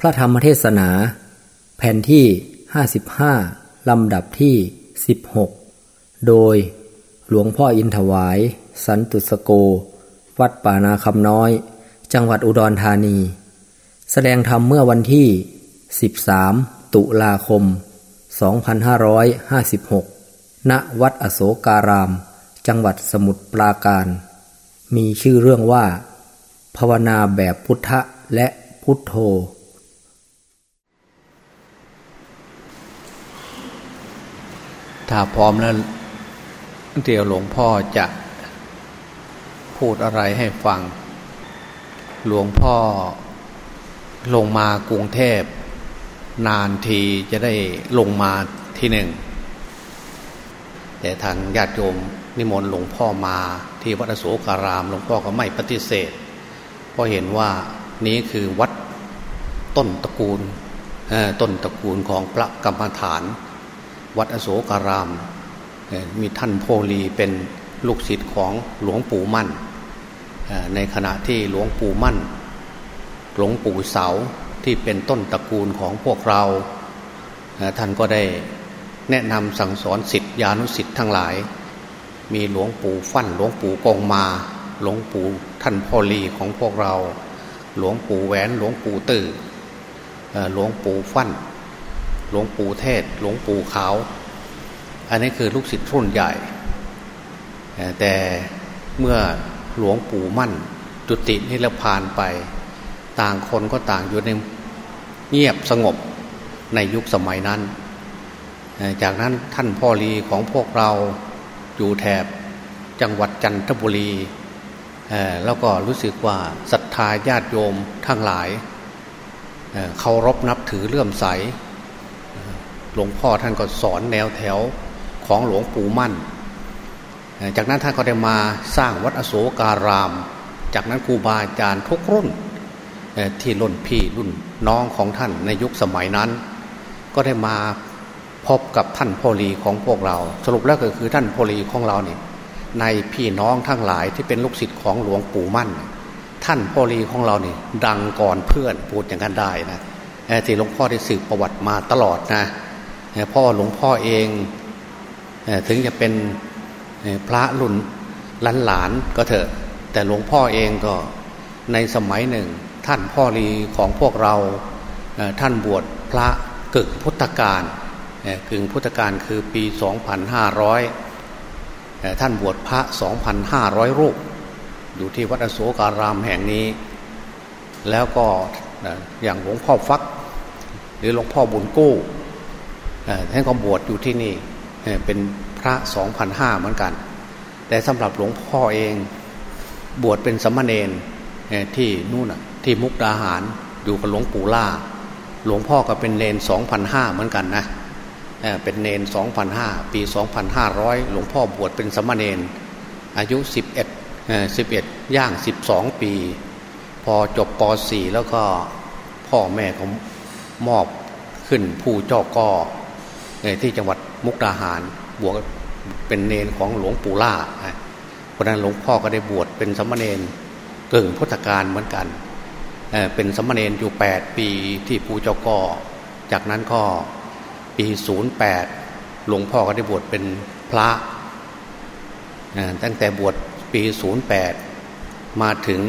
พระธรรมเทศนา แผ่นที่ 55 ลำดับที่ 16 โดยหลวงพ่ออินถวาย สันตุสโก วัดป่านาคำน้อย จังหวัดอุดรธานี แสดงธรรมเมื่อวันที่ 13 ตุลาคม 2556 ณ วัดอโศการาม จังหวัดสมุทรปราการ มีชื่อเรื่องว่า ภาวนาแบบพุทธะและพุทโธ ถ้าพร้อมแล้วเดี๋ยวหลวงพ่อจะพูดอะไรให้ฟัง หลวงพ่อลงมากรุงเทพ นานทีจะได้ลงมาที่หนึ่ง แต่ทางญาติโยมนิมนต์หลวงพ่อมาที่วัดโศการาม หลวงพ่อก็ไม่ปฏิเสธ เพราะเห็นว่านี้คือวัดต้นตระกูลต้นตระกูลของพระกรรมฐาน วัดอโศการาม มีท่านโพลีเป็นลูกศิษย์ของหลวงปู่มั่น ในขณะที่หลวงปู่มั่น หลวงปู่เสาที่เป็นต้นตระกูลของพวกเรา ท่านก็ได้แนะนำสั่งสอนสิทธิานุสิทธิ์ทั้งหลาย มีหลวงปู่ฟั่นหลวงปู่กองมา หลวงปู่ท่านพ่อลีของพวกเรา หลวงปู่แหวนหลวงปู่ตื่อหลวงปู่ฟั่น หลวงปู่เทศ หลวงปู่ขาว อันนี้คือลูกศิษย์รุ่นใหญ่ แต่เมื่อหลวงปู่มั่น จุตินิรพานไป ต่างคนก็ต่างอยู่ในเงียบสงบในยุคสมัยนั้น จากนั้นท่านพ่อรีของพวกเราอยู่แถบจังหวัดจันทบุรีแล้วก็รู้สึกว่าศรัทธาญาติโยมทั้งหลายเคารพนับถือเลื่อมใส หลวงพ่อท่านก็สอนแนวแถวของหลวงปู่มั่น จากนั้นท่านก็ได้มาสร้างวัดอโศการาม จากนั้นครูบาอาจารย์ทุกรุ่นที่รุ่นพี่รุ่นน้องของท่านในยุคสมัยนั้น ก็ได้มาพบกับท่านพ่อรีของพวกเรา สรุปแล้วก็คือท่านพ่อรีของเราเนี่ยในพี่น้องทั้งหลายที่เป็นลูกศิษย์ของหลวงปู่มั่น ท่านพ่อรีของเราเนี่ยดังก่อนเพื่อนพูดอย่างนั้นได้นะที่หลวงพ่อได้สืบประวัติมาตลอดนะ พ่อหลวงพ่อเองถึงจะเป็นพระรุ่นล้านหลานก็เถอะ แต่หลวงพ่อเองก็ในสมัยหนึ่ง ท่านพ่อรีของพวกเราท่านบวชพระกึ่งพุทธกาลกึ่งพุทธกาลคือปี 2500 ท่านบวชพระ 2,500 รูป อยู่ที่วัดอโศการามแห่งนี้ แล้วก็อย่างหลวงพ่อฟัก หรือหลวงพ่อบุญกู้ ท่านก็บวชอยู่ที่นี่เป็นพระ2,500เหมือนกัน แต่สำหรับหลวงพ่อเองบวชเป็นสมณเณรที่นู่นที่มุกดาหารอยู่กับหลวงปู่ล่า หลวงพ่อก็เป็นเนน2,500เหมือนกันนะเป็นเนน2,500ปี2,500หลวงพ่อบวชเป็นสมณเณรอายุ11 11ย่าง12ปี พอจบป .4 แล้วก็พ่อแม่เขามอบขึ้นผู้เจ้าก่อ ที่จังหวัดมุกดาหารบวชเป็นเนนของหลวงปู่ล่าเพราะนั้นหลวงพ่อก็ได้บวชเป็นสมณเณรกึ่งพุทธการเหมือนกันเป็นสมณเณรอยู่ 8 ปีที่ภูเจ้าก่อจากนั้นก็ปี 08 หลวงพ่อก็ได้บวชเป็นพระ ตั้งแต่บวชปี 08 มาถึง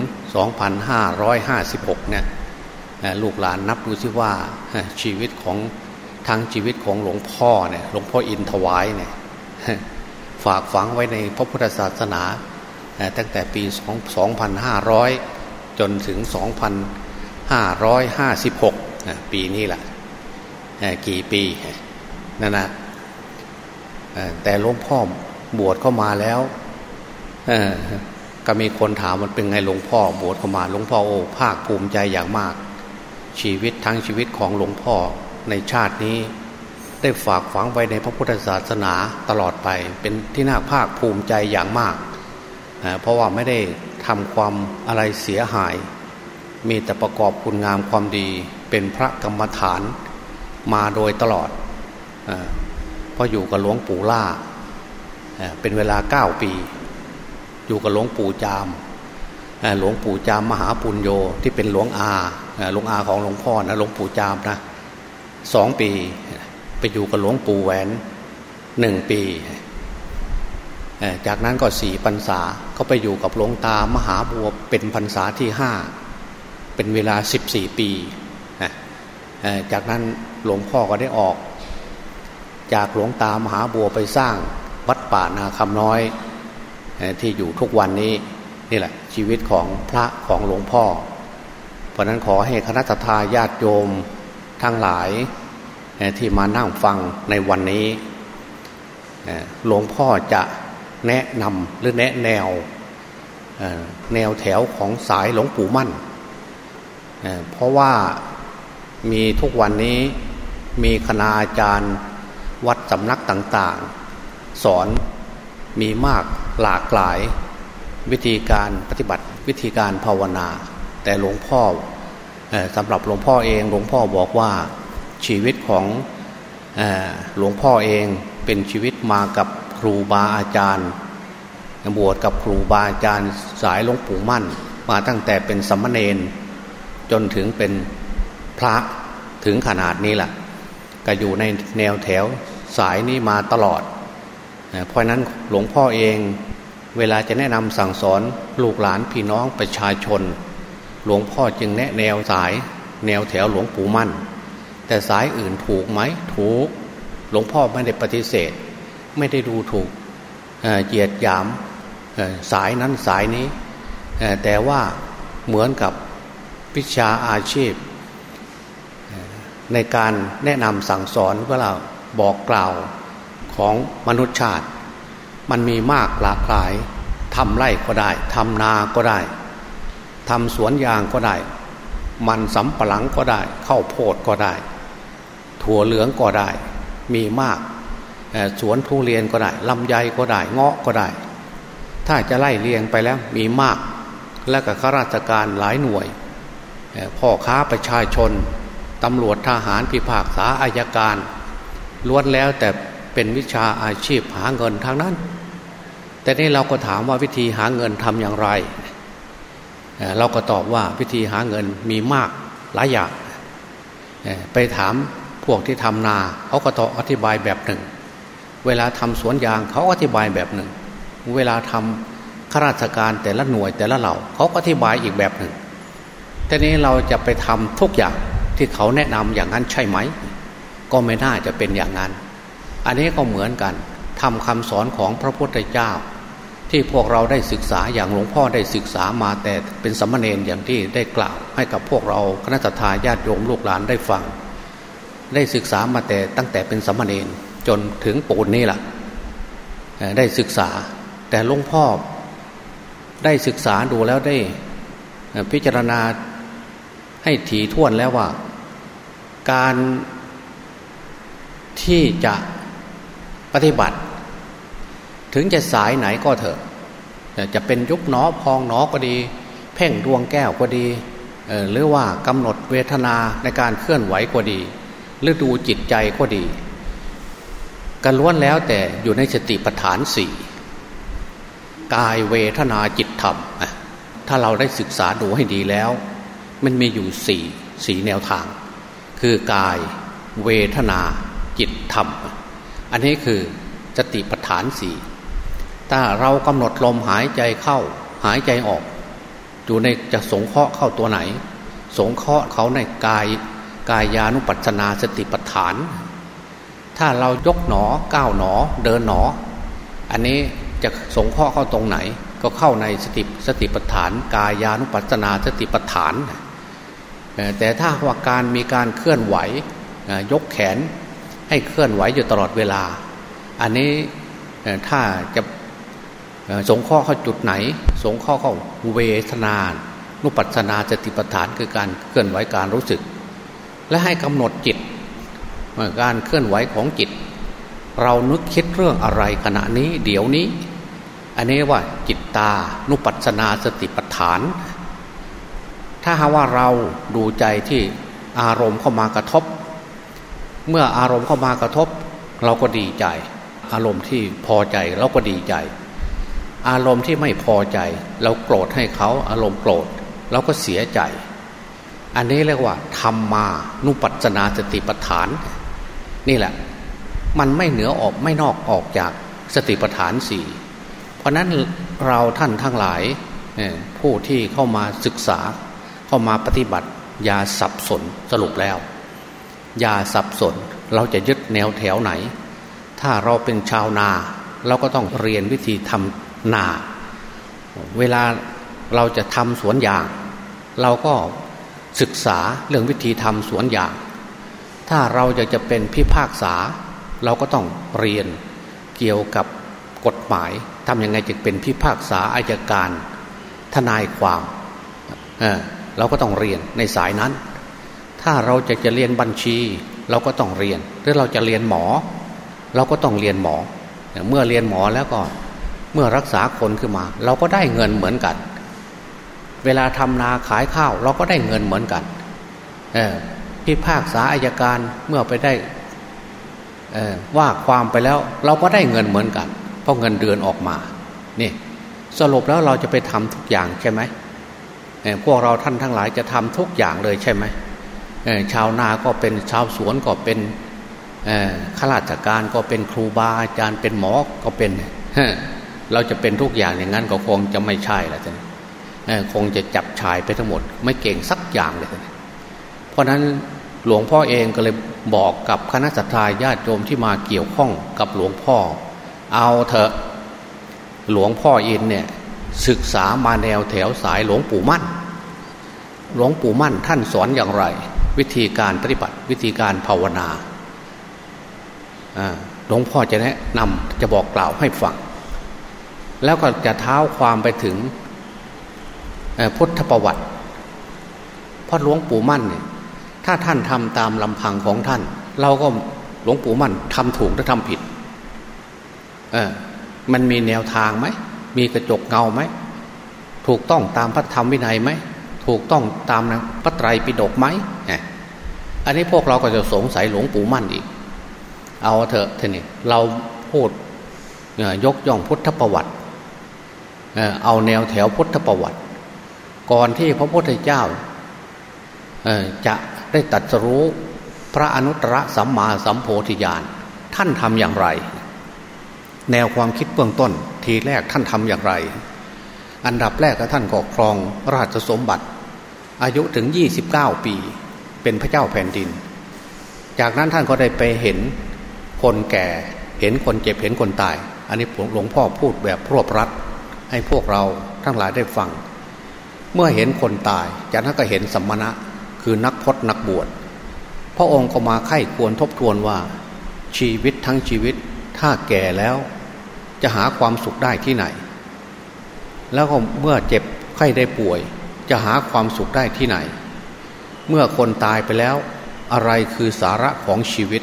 2556 เนี่ยลูกหลานนับดูซิว่าชีวิตของ ทั้งชีวิตของหลวงพ่อเนี่ยหลวงพ่ออินถวายเนี่ยฝากฝังไว้ในพระพุทธศาสนาตั้งแต่ปี 2500 จนถึง 2556 ปีนี้แหละกี่ปีนั่นนะแต่หลวงพ่อบวชเข้ามาแล้วก็มีคนถามมันเป็นไงหลวงพ่อบวชเข้ามาหลวงพ่อโอ้ภาคภูมิใจอย่างมาก ชีวิตทั้งชีวิตของหลวงพ่อ ในชาตินี้ ได้ฝากฝังไว้ในพระพุทธศาสนาตลอดไป เป็นที่น่าภาคภูมิใจอย่างมาก เพราะว่าไม่ได้ทำความอะไรเสียหาย มีแต่ประกอบคุณงามความดีเป็นพระกรรมฐานมาโดยตลอดเพราะอยู่กับหลวงปู่ล่า เป็นเวลาเก้าปี อยู่กับหลวงปู่จามหลวงปู่จามมหาปุญโยที่เป็นหลวงอาหลวงอาของหลวงพ่อนะหลวงปู่จามนะ สองปี ไปอยู่กับหลวงปู่แหวนหนึ่งปี จากนั้นก็สี่พรรษาเขาไปอยู่กับหลวงตามหาบัวเป็นพรรษาที่ห้าเป็นเวลาสิบสี่ปีจากนั้นหลวงพ่อก็ได้ออก จากหลวงตามหาบัวไปสร้างวัดป่านาคำน้อยที่อยู่ทุกวันนี้นี่แหละ ชีวิตของพระของหลวงพ่อ เพราะนั้นขอให้คณะทาญาติโยม ทั้งหลายที่มานั่งฟังในวันนี้หลวงพ่อจะแนะนำหรือแนะแนวแนวแถวของสายหลวงปู่มั่น เพราะว่ามีทุกวันนี้มีคณาจารย์วัดสำนักต่างๆ สอนมีมากหลากหลายวิธีการปฏิบัติวิธีการภาวนา แต่หลวงพ่อ สำหรับหลวงพ่อเองหลวงพ่อบอกว่าชีวิตของหลวงพ่อเองเป็นชีวิตมากับครูบาอาจารย์บวชกับครูบาอาจารย์สายหลวงปู่มั่น มาตั้งแต่เป็นสัมมาเนนจนถึงเป็นพระถึงขนาดนี้แหละก็อยู่ในแนวแถวสายนี้มาตลอด เพราะนั้นหลวงพ่อเองเวลาจะแนะนำสั่งสอนลูกหลานพี่น้องประชาชน หลวงพ่อจึงแนะแนวสายแนวแถวหลวงปู่มั่น แต่สายอื่นถูกไหมถูก หลวงพ่อไม่ได้ปฏิเสธ ไม่ได้ดูถูกเกียดหยามสายนั้นสายนี้ แต่ว่าเหมือนกับวิชาอาชีพ ในการแนะนำสั่งสอนเวลาบอกกล่าวของมนุษยชาติ มันมีมากหลากหลายทำไร่ก็ได้ทำนาก็ได้ ทำสวนยางก็ได้ มันสำปะหลังก็ได้ข้าวโพดก็ได้ ถั่วเหลืองก็ได้ มีมากสวนทุเรียนก็ได้ลำไยก็ได้เงาะก็ได้ ถ้าจะไล่เลียงไปแล้วมีมาก และกับข้าราชการหลายหน่วย พ่อค้าประชาชนตำรวจทหารพิพากษาอายการล้วนแล้วแต่เป็นวิชาอาชีพหาเงินทางนั้น แต่นี่เราก็ถามว่าวิธีหาเงินทำอย่างไร เราก็ตอบว่าวิธีหาเงินมีมากหลายอย่างไปถามพวกที่ทำนาเขาก็ตอบอธิบายแบบหนึ่ง เวลาทำสวนยางเขาอธิบายแบบหนึ่ง เวลาทำข้าราชการแต่ละหน่วยแต่ละเหล่าเขาก็อธิบายอีกแบบหนึ่งแต่นี้เราจะไปทำทุกอย่างที่เขาแนะนำอย่างนั้นใช่ไหม ก็ไม่น่าจะเป็นอย่างนั้น อันนี้ก็เหมือนกันทำคำสอนของพระพุทธเจ้า ที่พวกเราได้ศึกษาอย่างหลวงพ่อได้ศึกษามาแต่เป็นสมมาเนนอย่างที่ได้กล่าว ให้กับพวกเราคณะทาญาติโยมลูกหลานได้ฟัง ได้ศึกษามาแต่ตั้งแต่เป็นสมมาเนนจนถึงปูนนี้แหละได้ศึกษา แต่หลวงพ่อได้ศึกษาดูแล้วได้พิจารณาให้ถี่ถ้วนแล้วว่า การที่จะปฏิบัติ ถึงจะสายไหนก็เถอะ จะเป็นยุคหนอพองหนอก็ดี เพ่งดวงแก้วก็ดี หรือว่ากำหนดเวทนาในการเคลื่อนไหวก็ดี หรือดูจิตใจก็ดีกันล้วนแล้วแต่อยู่ในสติปัฏฐานสี่กายเวทนาจิตธรรม ถ้าเราได้ศึกษาดูให้ดีแล้ว มันมีอยู่สี่สี่แนวทาง คือกายเวทนาจิตธรรม อันนี้คือสติปัฏฐานสี่ ถ้าเรากำหนดลมหายใจเข้าหายใจออก อยู่ในจะสงเคราะห์เข้าตัวไหน สงเคราะห์เขาในกายกายานุปัสนาสติปัฏฐาน ถ้าเรายกหนอก้าวหนอเดินหนอ อันนี้จะสงเคราะห์เข้าตรงไหน ก็เข้าในสติสติปัฏฐาน กายานุปัสนาสติปัฏฐาน แต่ถ้าว่าการมีการเคลื่อนไหวยกแขนให้เคลื่อนไหวอยู่ตลอดเวลา อันนี้ถ้าจะ สงข้อเข้าจุดไหน สงข้อเข้าเวทนานุปัสนาสติปัฏฐานคือการเคลื่อนไหวการรู้สึก และให้กำหนดจิตการเคลื่อนไหวของจิต เรานึกคิดเรื่องอะไรขณะนี้เดี๋ยวนี้ อันนี้ว่าจิตตานุปัสนาสติปัฏฐาน ถ้าหาว่าเราดูใจที่อารมณ์เข้ามากระทบ เมื่ออารมณ์เข้ามากระทบ เราก็ดีใจ อารมณ์ที่พอใจเราก็ดีใจ อารมณ์ที่ไม่พอใจ เราโกรธให้เขาอารมณ์โกรธเราก็เสียใจ อันนี้เรียกว่าธรรมมานุปัจนาสติปัฏฐาน นี่แหละ มันไม่เหนือออกไม่นอกออกจากสติปัฏฐานสี่เพราะนั้นเราท่านทั้งหลายผู้ที่เข้ามาศึกษา เข้ามาปฏิบัติอย่าสับสนสรุปแล้วอย่าสับสนเราจะยึดแนวแถวไหน ถ้าเราเป็นชาวนา เราก็ต้องเรียนวิธีทำ นา เวลาเราจะทำสวนยาง เราก็ศึกษาเรื่องวิธีทำสวนยาง ถ้าเราจะจะเป็นพิพากษา เราก็ต้องเรียนเกี่ยวกับกฎหมายทำยังไงจะเป็นพิพากษาอายการทนายความเเราก็ต้องเรียนในสายนั้น ถ้าเราจะจะเรียนบัญชี เราก็ต้องเรียน หรือเราจะเรียนหมอ เราก็ต้องเรียนหมอ เมื่อเรียนหมอแล้วก็ มื่อรักษาคนขึ้นมา เราก็ได้เงินเหมือนกัน เวลาทำนาขายข้าว เราก็ได้เงินเหมือนกันพิพากษาอายการเมื่อไปได้ว่าความไปแล้ว เราก็ได้เงินเหมือนกัน เพราะเงินเดือนออกมานี่สรุปแล้วเราจะไปทำทุกอย่างใช่ไหมพวกเราท่านทั้งหลายจะทำทุกอย่างเลยใช่ไหมชาวนาก็เป็นชาวสวนก็เป็นข้าราชการก็เป็นครูบาอาจารย์เป็นหมอก็เป็น เราจะเป็นทุกอย่างอย่างนั้นก็คงจะไม่ใช่แล้วท่านคงจะจับชายไปทั้งหมด ไม่เก่งสักอย่างเลยเพราะนั้นหลวงพ่อเองก็เลยบอกกับคณะสัตยาญาติโยมที่มาเกี่ยวข้องกับหลวงพ่อ เอาเถอะหลวงพ่ออินเนี่ยศึกษามาแนวแถวสายหลวงปู่มั่น หลวงปู่มั่นท่านสอนอย่างไร วิธีการปฏิบัติวิธีการภาวนาหลวงพ่อจะแนะนำจะบอกกล่าวให้ฟัง แล้วก็จะเท้าความไปถึงพุทธประวัติพราะหลวงปู่มั่นเนี่ยถ้าท่านทำตามลำพังของท่าน เราก็หลวงปู่มั่นทำถูกหรือทำผิดเออมันมีแนวทางไหมมีกระจกเงาไหมถูกต้องตามพระธรรมวินัยไหมถูกต้องตามพระไตรปิฎกไหมอันนี้พวกเราก็จะสงสัยหลวงปู่มั่นอีก เอาเถอะท่านี่เราพูดยกย่องพุทธประวัติ เอาแนวแถวพุทธประวัติ ก่อนที่พระพุทธเจ้าจะได้ตัดสรู้พระอนุตตรสัมมาสัมโพธิญาณท่านทำอย่างไร แนวความคิดเบื้องต้นทีแรกท่านทำอย่างไร อันดับแรกก็ท่านก็ครองราชสมบัติ อายุถึง 29 ปี เป็นพระเจ้าแผ่นดิน จากนั้นท่านก็ได้ไปเห็นคนแก่ เห็นคนเจ็บเห็นคนตาย อันนี้หลวงพ่อพูดแบบรวบรัด ให้พวกเราทั้งหลายได้ฟัง เมื่อเห็นคนตาย จากนั้นก็เห็นสัมมณะคือนักพจนักบวชพระองค์ก็มาไข้ควรทบทวนว่าชีวิตทั้งชีวิตถ้าแก่แล้ว จะหาความสุขได้ที่ไหน แล้วก็เมื่อเจ็บไข้ได้ป่วย จะหาความสุขได้ที่ไหน เมื่อคนตายไปแล้ว อะไรคือสาระของชีวิต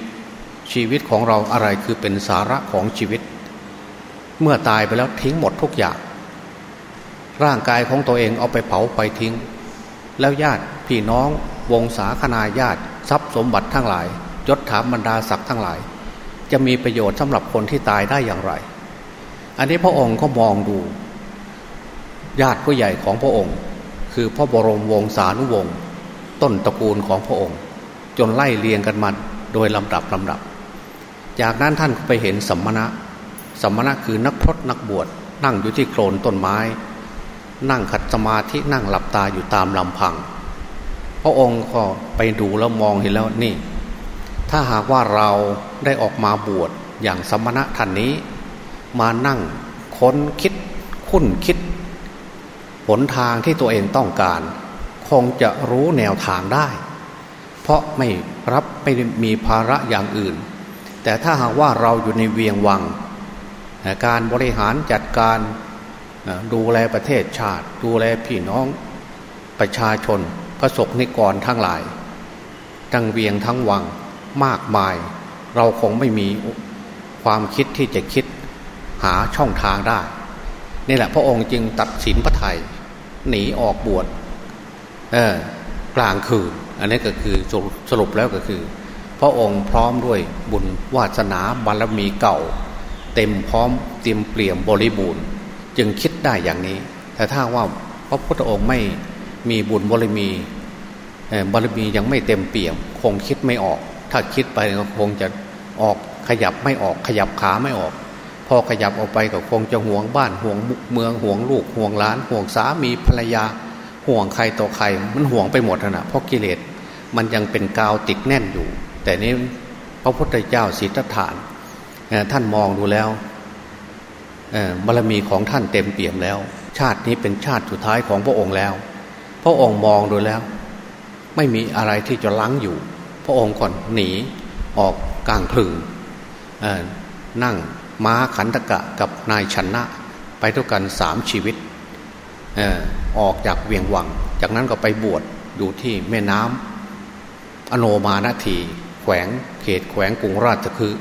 ชีวิตของเราอะไรคือเป็นสาระของชีวิต เมื่อตายไปแล้วทิ้งหมดทุกอย่าง ร่างกายของตัวเองเอาไปเผาไปทิ้ง แล้วญาติพี่น้องวงศาคณาญาติ ทรัพย์สมบัติทั้งหลายยศถาบรรดาศักดิ์ทั้งหลาย จะมีประโยชน์สำหรับคนที่ตายได้อย่างไร อันนี้พระองค์ก็มองดู ญาติผู้ใหญ่ของพระองค์ คือพระบรมวงศานุวงศ์ต้นตระกูลของพระองค์ จนไล่เลียงกันมาโดยลำดับลำดับ จากนั้นท่านไปเห็นสัมมณะสัมมณะคือนักพรตนักบวชนั่งอยู่ที่โคลนต้นไม้ นั่งขัดสมาธินั่งหลับตาอยู่ตามลำพัง พระองค์ก็ไปดูแล้วมองเห็นแล้วนี่ ถ้าหากว่าเราได้ออกมาบวชอย่างสมณะท่านนี้ มานั่งค้นคิดคุ้นคิดหนทางที่ตัวเองต้องการ คงจะรู้แนวทางได้ เพราะไม่รับไม่มีภาระอย่างอื่น แต่ถ้าหากว่าเราอยู่ในเวียงวัง การบริหารจัดการ ดูแลประเทศชาติ ดูแลพี่น้องประชาชน พระสกนิกรทั้งหลาย ทั้งเวียงทั้งวังมากมาย เราคงไม่มีความคิดที่จะคิดหาช่องทางได้ นี่แหละพระองค์จึงตัดสินพระไทย หนีออกบวชเออกลางคืน อันนี้ก็คือสรุปแล้วก็คือ พระองค์พร้อมด้วยบุญวาสนาบารมีเก่า เต็มพร้อมเต็มเปี่ยมบริบูรณ์ จึงคิดได้อย่างนี้ แต่ถ้าว่าพระพุทธองค์ไม่มีบุญบารมีบารมียังไม่เต็มเปี่ยม คงคิดไม่ออก ถ้าคิดไปก็คงจะออกขยับไม่ออกขยับขาไม่ออก พอขยับออกไปก็คงจะห่วงบ้านห่วงเมืองห่วงลูกห่วงหลาน ห่วงสามีภรรยา ห่วงใครต่อใครมันห่วงไปหมดนะเพราะกิเลสมันยังเป็นกาวติดแน่นอยู่ แต่นี้พระพุทธเจ้าสิทธัตถานท่านมองดูแล้ว บารมีของท่านเต็มเปี่ยมแล้ว ชาตินี้เป็นชาติสุดท้ายของพระองค์แล้ว พระองค์มองดูแล้ว ไม่มีอะไรที่จะล้างอยู่ พระองค์ก่อนหนีออกกลางพลึงนั่งม้าขันตกะกับนายชนะ ไปด้วยกันสามชีวิตออกจากเวียงวัง จากนั้นก็ไปบวชอยู่ที่แม่น้ำอโนมานาทีแขวงเขตแขวงกรุงราชคือ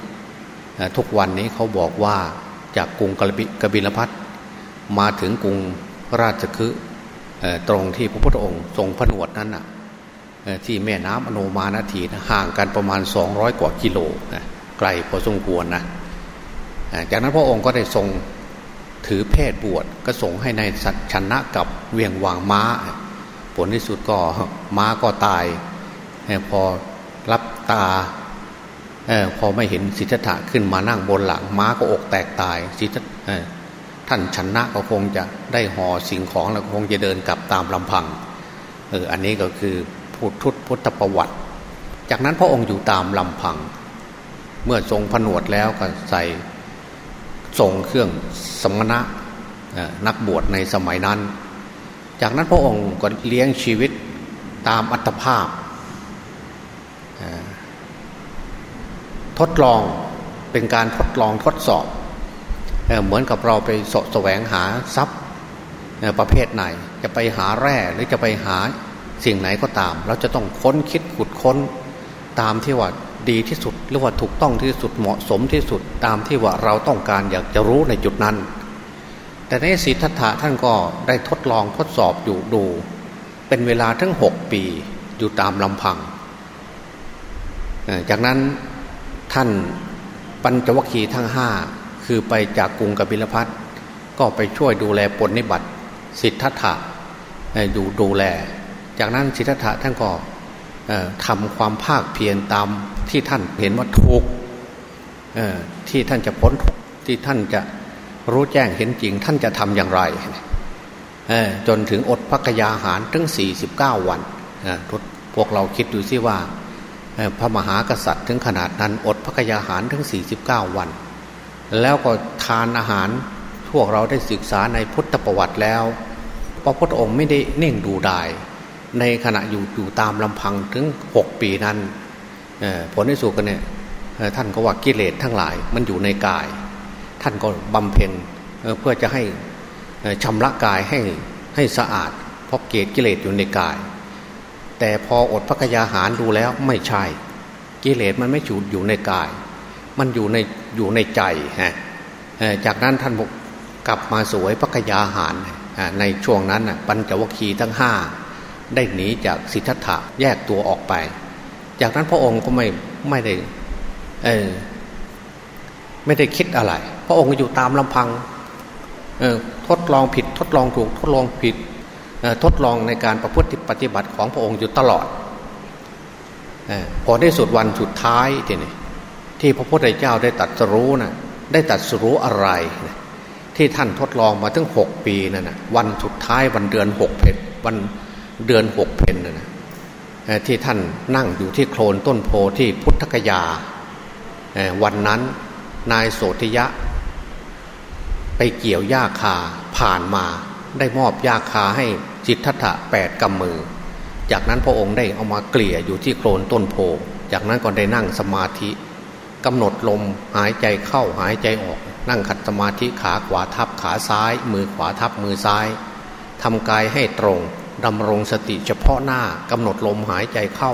ทุกวันนี้เขาบอกว่า จากกรุงกบิลพัทมาถึงกรุงราชคือตรงที่พระพุทธองค์ทรงผนวดนั้นน่ะที่แม่น้ำอโนมานาทีห่างกันประมาณ 200 กว่ากิโลไกลพอสมควรนะจากนั้นพระองค์ก็ได้ทรงถือเพศบวชก็ส่งให้ในสัตชนะกับเวียงวางม้า ผลที่สุดก็ม้าก็ตาย พอรับตา พอไม่เห็นสิทธัตถะขึ้นมานั่งบนหลังม้าก็อกแตกตายสิทธัตท่านชนะก็คงจะได้ห่อสิ่งของแล้วคงจะเดินกลับตามลำพังเอออันนี้ก็คือพุทธพุทธประวัติ จากนั้นพระองค์อยู่ตามลำพัง เมื่อทรงผนวดแล้วก็ใส่ทรงเครื่องสมณะนักบวชในสมัยนั้น จากนั้นพระองค์ก็เลี้ยงชีวิตตามอัตภาพ ทดลองเป็นการทดลองทดสอบเหมือนกับเราไปสแสวงหาทรัพย์ประเภทไหน จะไปหาแร่หรือจะไปหาสิ่งไหนก็ตาม เราจะต้องค้นคิดขุดค้นตามที่ว่าดีที่สุด หรือว่าถูกต้องที่สุดเหมาะสมที่สุดตามที่ว่าเราต้องการอยากจะรู้ในจุดนั้น แต่ในสิทธัตถะท่านก็ได้ทดลองทดสอบอยู่ดู เป็นเวลาทั้งหกปีอยู่ตามลำพัง จากนั้น ท่านปัญจวัคคีย์ทั้งห้าคือไปจากกรุงกบิลพัทก็ไปช่วยดูแลปนิบัติสิทธัตถะดูดูแล จากนั้นสิทธัตถะท่านก็ทำความภาคเพียรตามที่ท่านเห็นว่าถูกที่ท่านจะพ้นทุกที่ท่านจะรู้แจ้งเห็นจริง ท่านจะทำอย่างไรจนถึงอดพักยาหารถึง49 วันพวกเราคิดดูซิว่า พระมหากษัตริย์ถึงขนาดนั้นอดพักยาหารถึง 49 วัน แล้วก็ทานอาหารพวกเราได้ศึกษาในพุทธประวัติแล้วพระพุทธองค์ไม่ได้เน่งดูดาย ในขณะอยู่อยู่ตามลำพังถึงหกปีนั้นผลที่สุดกันเนี่ยท่านก็ว่ากิเลสทั้งหลายมันอยู่ในกาย ท่านก็บำเพ็ญเพื่อจะให้ชำระกายให้ให้สะอาด เพราะเกศกิเลสอยู่ในกาย แต่พออดพักยาหารดูแล้วไม่ใช่ กิเลสมันไม่อยู่อยู่ในกาย มันอยู่ในอยู่ในใจฮะจากนั้นท่านกลับมาสวยพักยาหารในช่วงนั้นปัญจวัคคีย์ทั้งห้าได้หนีจากสิทธัตถะแยกตัวออกไป จากนั้นพระองค์ก็ไม่ไม่ได้เออไม่ได้คิดอะไร พระองค์อยู่ตามลำพังเออทดลองผิดทดลองถูกทดลองผิด ทดลองในการประพฤติปฏิบัติของพระองค์อยู่ตลอดพอได้สุดวันสุดท้ายทีนี้ที่พระพุทธเจ้าได้ตัดสรู้นะ่ะได้ตัดสรู้อะไรที่ท่านทดลองมาถึงหกปีนั่นนะวันสุดท้ายวันเดือนหกเพชรวันเดือนหกเพนนะที่ท่านนั่งอยู่ที่โคลนต้นโพที่พุทธกยา วันนั้นนายโสธิยะ ไปเกี่ยวหญ้าคาผ่านมาได้มอบหญ้าคาให้ จิตทัตถะแปดกำมือ จากนั้นพระองค์ได้เอามาเกลี่ยอยู่ที่โคลนต้นโพ จากนั้นก็ได้นั่งสมาธิกำหนดลมหายใจเข้าหายใจออก นั่งขัดสมาธิขาขวาทับขาซ้าย มือขวาทับมือซ้ายทำกายให้ตรงดำรงสติเฉพาะหน้ากำหนดลมหายใจเข้า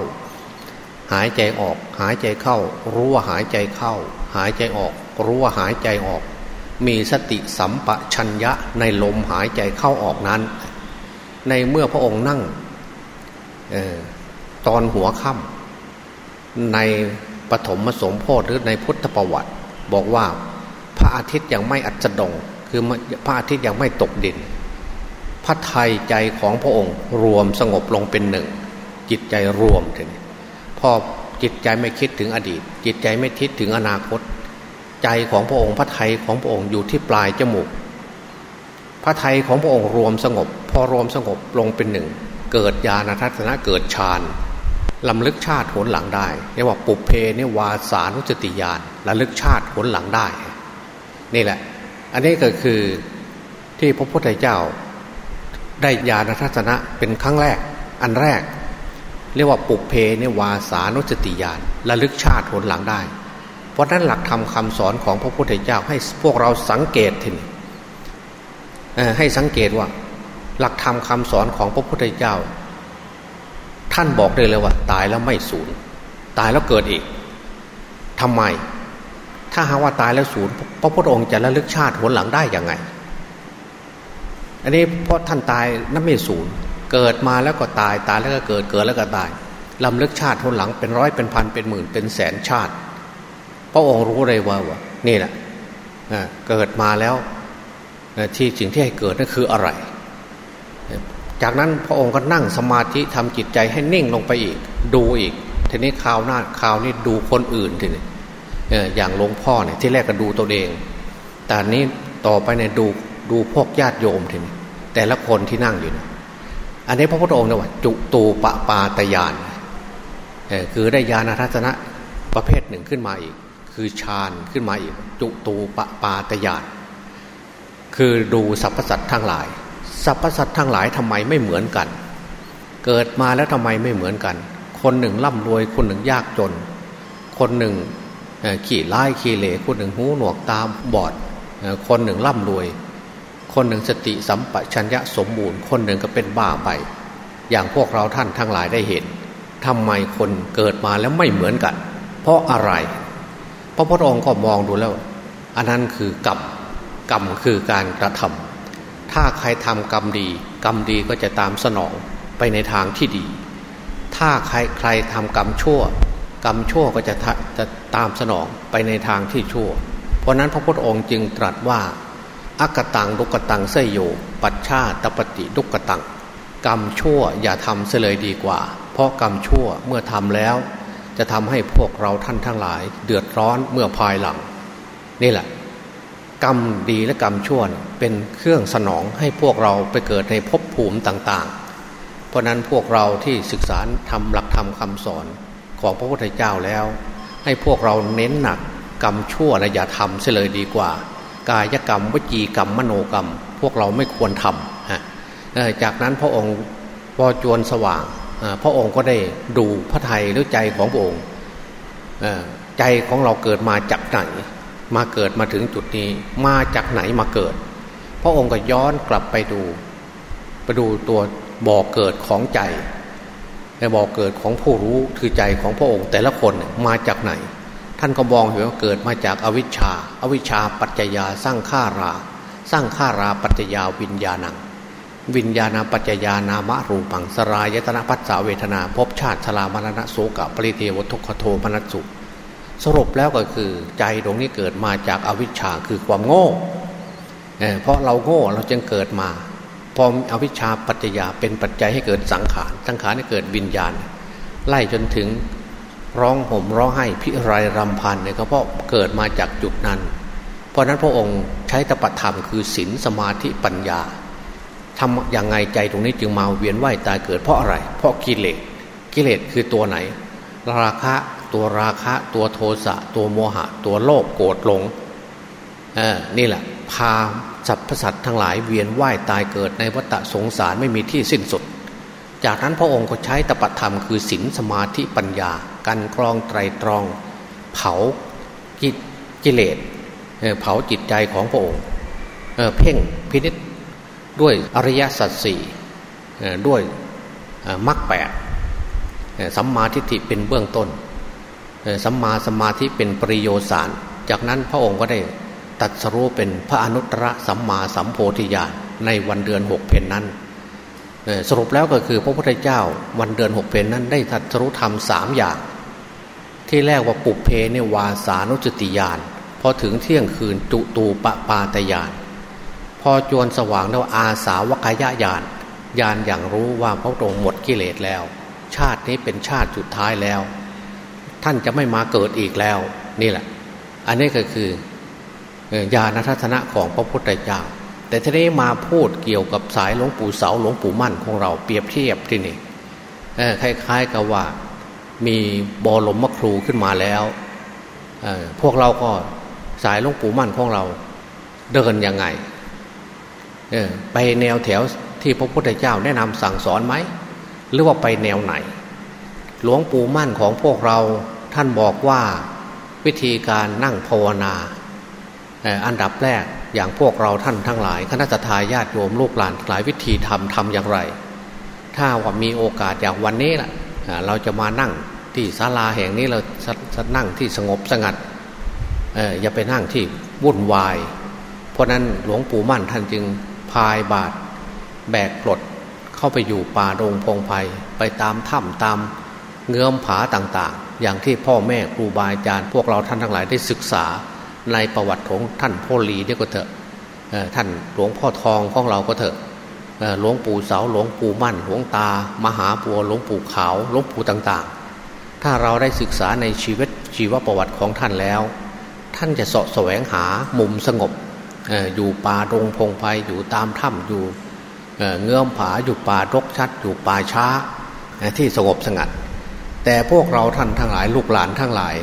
หายใจออก หายใจเข้า รู้ว่าหายใจเข้า หายใจออก รู้ว่าหายใจออก มีสติสัมปชัญญะในลมหายใจเข้าออกนั้น ในเมื่อพระองค์นั่งออตอนหัวค่ำในปฐมสมโพธิหรือในพุทธประวัติ บอกว่าพระอาทิตย์ยังไม่อัจดง คือพระอาทิตย์ยังไม่ตกดิน พระไทยใจของพระองค์รวมสงบลงเป็นหนึ่ง จิตใจรวมถึงพอจิตใจไม่คิดถึงอดีต จิตใจไม่คิดถึงอนาคต ใจของพระองค์พระไทยของพระองค์อยู่ที่ปลายจมูก พระไทยของพระองค์รวมสงบ พอรวมสงบลงเป็นหนึ่ง เกิดญาณทัศนะเกิดฌานลำลึกชาติผลหลังได้เรียกว่าปุเพเนวาสานุสติญาณระลึกชาติผลหลังได้ นี่แหละ อันนี้ก็คือที่พระพุทธเจ้า ได้ญาณทัศนะเป็นครั้งแรก อันแรก เรียกว่าปุเพเนวาสานุสติญาณระลึกชาติผลหลังได้ เพราะนั้นหลักธรรมคาสอนของพระพุทธเจ้าให้พวกเราสังเกตทีนี้ ให้สังเกตว่า หลักธรรมคาสอนของพระพุทธเจ้า ท่านบอกได้เลยว่า ตายแล้วไม่สูญตายแล้วเกิดอีกทำไม ถ้าหาว่าตายแล้วสูญพระพุทธองค์จะระลึกชาติหนหลังได้ยังไง อันนี้เพราะท่านตายนั้นไม่สูญเกิดมาแล้วก็ตายตายแล้วก็เกิดเกิดแล้วก็ตายลำลึกชาติหนหลังเป็นร้อยเป็นพันเป็นหมื่นเป็นแสนชาติ พระองค์รู้เลยว่าว่านี่แหละเกิดมาแล้ว ที่สิ่งที่ให้เกิดนั่นคืออะไร จากนั้นพระองค์ก็นั่งสมาธิทำจิตใจให้นิ่งลงไปอีก ดูอีก ทีนี้ข่าวหน้าข่าวนี้ดูคนอื่นทีนี้อย่างหลวงพ่อเนี่ยที่แรกก็ดูตัวเอง แต่นี้ต่อไปเนี่ยดูดูพวกญาติโยมทีนี้แต่ละคนที่นั่งอยู่นะอันนี้พระพุทธองค์เนี่ยว่าจุตูปปาตยานคือได้ญาณทัศนะประเภทหนึ่งขึ้นมาอีก คือฌานขึ้นมาอีก จุตูปปาตยาน คือดูสรรพสัตว์ทั้งหลายสรรพสัตว์ทั้งหลายทำไมไม่เหมือนกัน เกิดมาแล้วทำไมไม่เหมือนกัน คนหนึ่งร่ำรวยคนหนึ่งยากจน คนหนึ่งขี่ไล่ขี่เหล่คนหนึ่งหูหนวกตาบอด คนหนึ่งร่ำรวย คนหนึ่งสติสัมปชัญญะสมบูรณ์ คนหนึ่งก็เป็นบ้าไป อย่างพวกเราท่านทั้งหลายได้เห็นทำไมคนเกิดมาแล้วไม่เหมือนกัน เพราะอะไรเพราะพระองค์ก็มองดูแล้ว อันนั้นคือกรรม กรรมคือการกระทำถ้าใครทำกรรมดี กรรมดีก็จะตามสนองไปในทางที่ดี ถ้าใครใครทำกรรมชั่ว กรรมชั่วก็จะจะตามสนองไปในทางที่ชั่ว เพราะนั้นพระพุทธองค์จึงตรัสว่าอักตังดุกตังเสยโย ปัชชาตปฏิดุกตัง กรรมชั่วอย่าทำเสเลยดีกว่า เพราะกรรมชั่วเมื่อทำแล้ว จะทำให้พวกเราท่านทั้งหลาย เดือดร้อนเมื่อภายหลัง นี่แหละ กรรมดีและกรรมชั่วเป็นเครื่องสนองให้พวกเราไปเกิดในภพภูมิต่างๆ เพราะนั้นพวกเราที่ศึกษาทำหลักธรรมคาสอนของพระพุทธเจ้าแล้ว ให้พวกเราเน้นหนักกรรมชั่วและอย่าทำเสียเลยดีกว่า กายกรรมวิจีกรรมมโนกรรม พวกเราไม่ควรทำฮะจากนั้นพระองค์พอจวนสว่างพระองค์ก็ได้ดูพระไทยหรือใจของพระองค์ใจของเราเกิดมาจากไหน มาเกิดมาถึงจุดนี้มาจากไหนมาเกิด พระองค์ก็ย้อนกลับไปดู ไปดูตัวบ่อกเกิดของใจในบ่อกเกิดของผู้รู้คือใจของพระองค์ แต่ละคนมาจากไหน ท่านก็มองเห็นว่าเกิดมาจากอวิชชาอวิชชาปัจจยาสร้างข้ารา สร้างข้าราปัจจยาวิญญาณัง วิญญาณปัจจยานามะรูปังสรายตนะปัสสาเวทนาภพชาติชรามรณะโสกะปริเทวทุกขโทมนัสสุ สรุปแล้วก็คือใจตรงนี้เกิดมาจากอวิชชาคือความโง่เเพราะเราโง่เราจึงเกิดมาพออวิชชาปัจจยาเป็นปัจจัยให้เกิดสังขารสังขารให้เกิดวิญญาณ ไล่จนถึงร้องห่มร้องไห้พิไรรำพันเนี่ยก็เพราะเกิดมาจากจุดนั้น เพราะนั้นพระองค์ใช้ตปธรรมคือศีลสมาธิปัญญาทำอย่างไงใจตรงนี้จึงมาเวียนว่ายตายเกิดเพราะอะไร เพราะกิเลสกิเลสคือตัวไหน ราคะ ตัวราคะ ตัวโทสะ ตัวโมหะ ตัวโลภโกรธหลงนี่แหละ พาสัตว์พสัตทั้งหลายเวียนว่ายตายเกิดในวัฏสงสารไม่มีที่สิ้นสุด จากนั้นพระองค์ก็ใช้ตปธรรมคือศีลสมาธิปัญญาการกรองไตรตรอง เผากิเลสเผาจิตใจของพระองค์เพ่งพินิษด้วยอริยสัจสี่ด้วยมรรคแปดสัมมาทิฏฐิเป็นเบื้องต้น สัมมาสมาธิเป็นปริโยสาร จากนั้นพระองค์ก็ได้ตัดสรู้เป็นพระอนุตตรสัมมาสัมโพธิญาณในวันเดือนหกเพนนั้นสรุปแล้วก็คือพระพุทธเจ้าวันเดือนหกเพนนั้นได้ตัดสรู้ธรรมสามอย่าง ที่แรกว่าปุเพเนวาสานุจติญาณพอถึงเที่ยงคืนจุตูปปาตญาณพอจวนสว่างแล้วอาสาวกายญาณญาณอย่างรู้ว่าพระองค์หมดกิเลสแล้ว ชาตินี้เป็นชาติสุดท้ายแล้ว ท่านจะไม่มาเกิดอีกแล้ว นี่แหละ อันนี้ก็คือญาณทัศนะของพระพุทธเจ้า แต่ทีนี้มาพูดเกี่ยวกับสายหลวงปู่เสาหลวงปู่มั่นของเราเปรียบเทียบที่นี่คล้ายๆกับว่ามีบอลมมะครูขึ้นมาแล้วพวกเราก็สายหลวงปู่มั่นของเราเดินยังไงไปแนวแถวที่พระพุทธเจ้าแนะนำสั่งสอนไหม หรือว่าไปแนวไหน หลวงปู่มั่นของพวกเราท่านบอกว่าวิธีการนั่งภาวนาอันดับแรกอย่างพวกเราท่านทั้งหลายคณะทาญาติโยมลูกหลานหลายวิธีทำทำอย่างไร ถ้าว่ามีโอกาสอย่างวันนี้ล่ะเราจะมานั่งที่ศาลาแห่งนี้เราจะนั่งที่สงบสงัดอย่าไปนั่งที่วุ่นวาย เพราะนั้นหลวงปู่มั่นท่านจึงพายบาทแบกกรดเข้าไปอยู่ป่าดงพงไพ่ไปตามถ้ำตาม เงื้อมผาต่างๆ อย่างที่พ่อแม่ครูบาอาจารย์ พวกเราท่านทั้งหลายได้ศึกษาในประวัติของท่านพ่อหลีนี่ก็เถอะท่านหลวงพ่อทองของเราก็เถอะหลวงปู่เสาหลวงปู่มั่น หลวงตา มหาปัวหลวงปู่ขาวหลวงปู่ต่างๆ ถ้าเราได้ศึกษาในชีวิตชีวประวัติของท่านแล้ว ท่านจะเสาะแสวงหามุมสงบอยู่ป่าดงพงไพ่อยู่ตามถ้ำอยู่เงื่อมผาอยู่ป่ารกชัด อยู่ป่าช้าที่สงบสงัด แต่พวกเราท่านทั้งหลายลูกหลานทั้งหลาย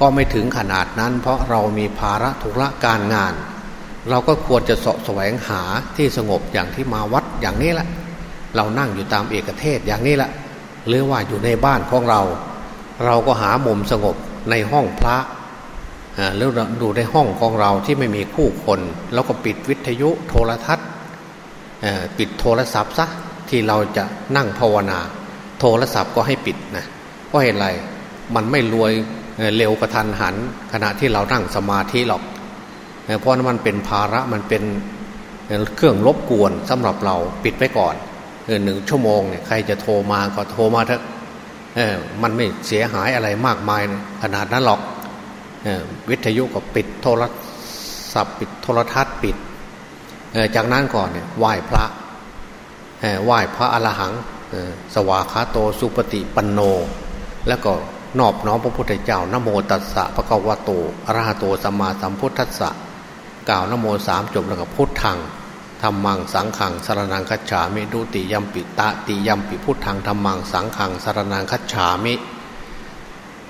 ก็ไม่ถึงขนาดนั้น เพราะเรามีภาระธุระการงาน เราก็ควรจะสะแสวงหาที่สงบอย่างที่มาวัดอย่างนี้แหละ เรานั่งอยู่ตามเอกเทศอย่างนี้แหละหรือว่าอยู่ในบ้านของเรา เราก็หามุมสงบในห้องพระหรือดูในห้องของเราที่ไม่มีคู่คนแล้วก็ปิดวิทยุโทรทัศน์ปิดโทรศัพท์ซะที่เราจะนั่งภาวนา โทรศัพท์ก็ให้ปิดนะ เพราะเหตุไรมันไม่รวยเร็วกระทันหัน ขณะที่เรานั่งสมาธิหรอก เพราะนั้นมันเป็นภาระมันเป็นเครื่องรบกวนสำหรับเราปิดไว้ก่อนหนึ่งชั่วโมงเนี่ยใครจะโทรมาก็โทรมาเถอะมันไม่เสียหายอะไรมากมายขนาดนั้นหรอกวิทยุก็ปิดโทรศัพท์ปิดโทรทัศน์ปิดจากนั้นก่อนเนี่ยไหว้พระไหว้พระอรหังสวาคาโตสุปฏิปันโน แล้วก็นอบน้อมพระพุทธเจ้านโมตัสสะพระกวโตอรหะโตสัมมาสัมพุทธัสสะกล่าวนโมสามจบแล้วก็พุทธังธรรมังสังขังสารนังคัจฉามิดุติยมปิตะติยมปิพุทธังธรรมังสังขังสารนังคัจฉามิ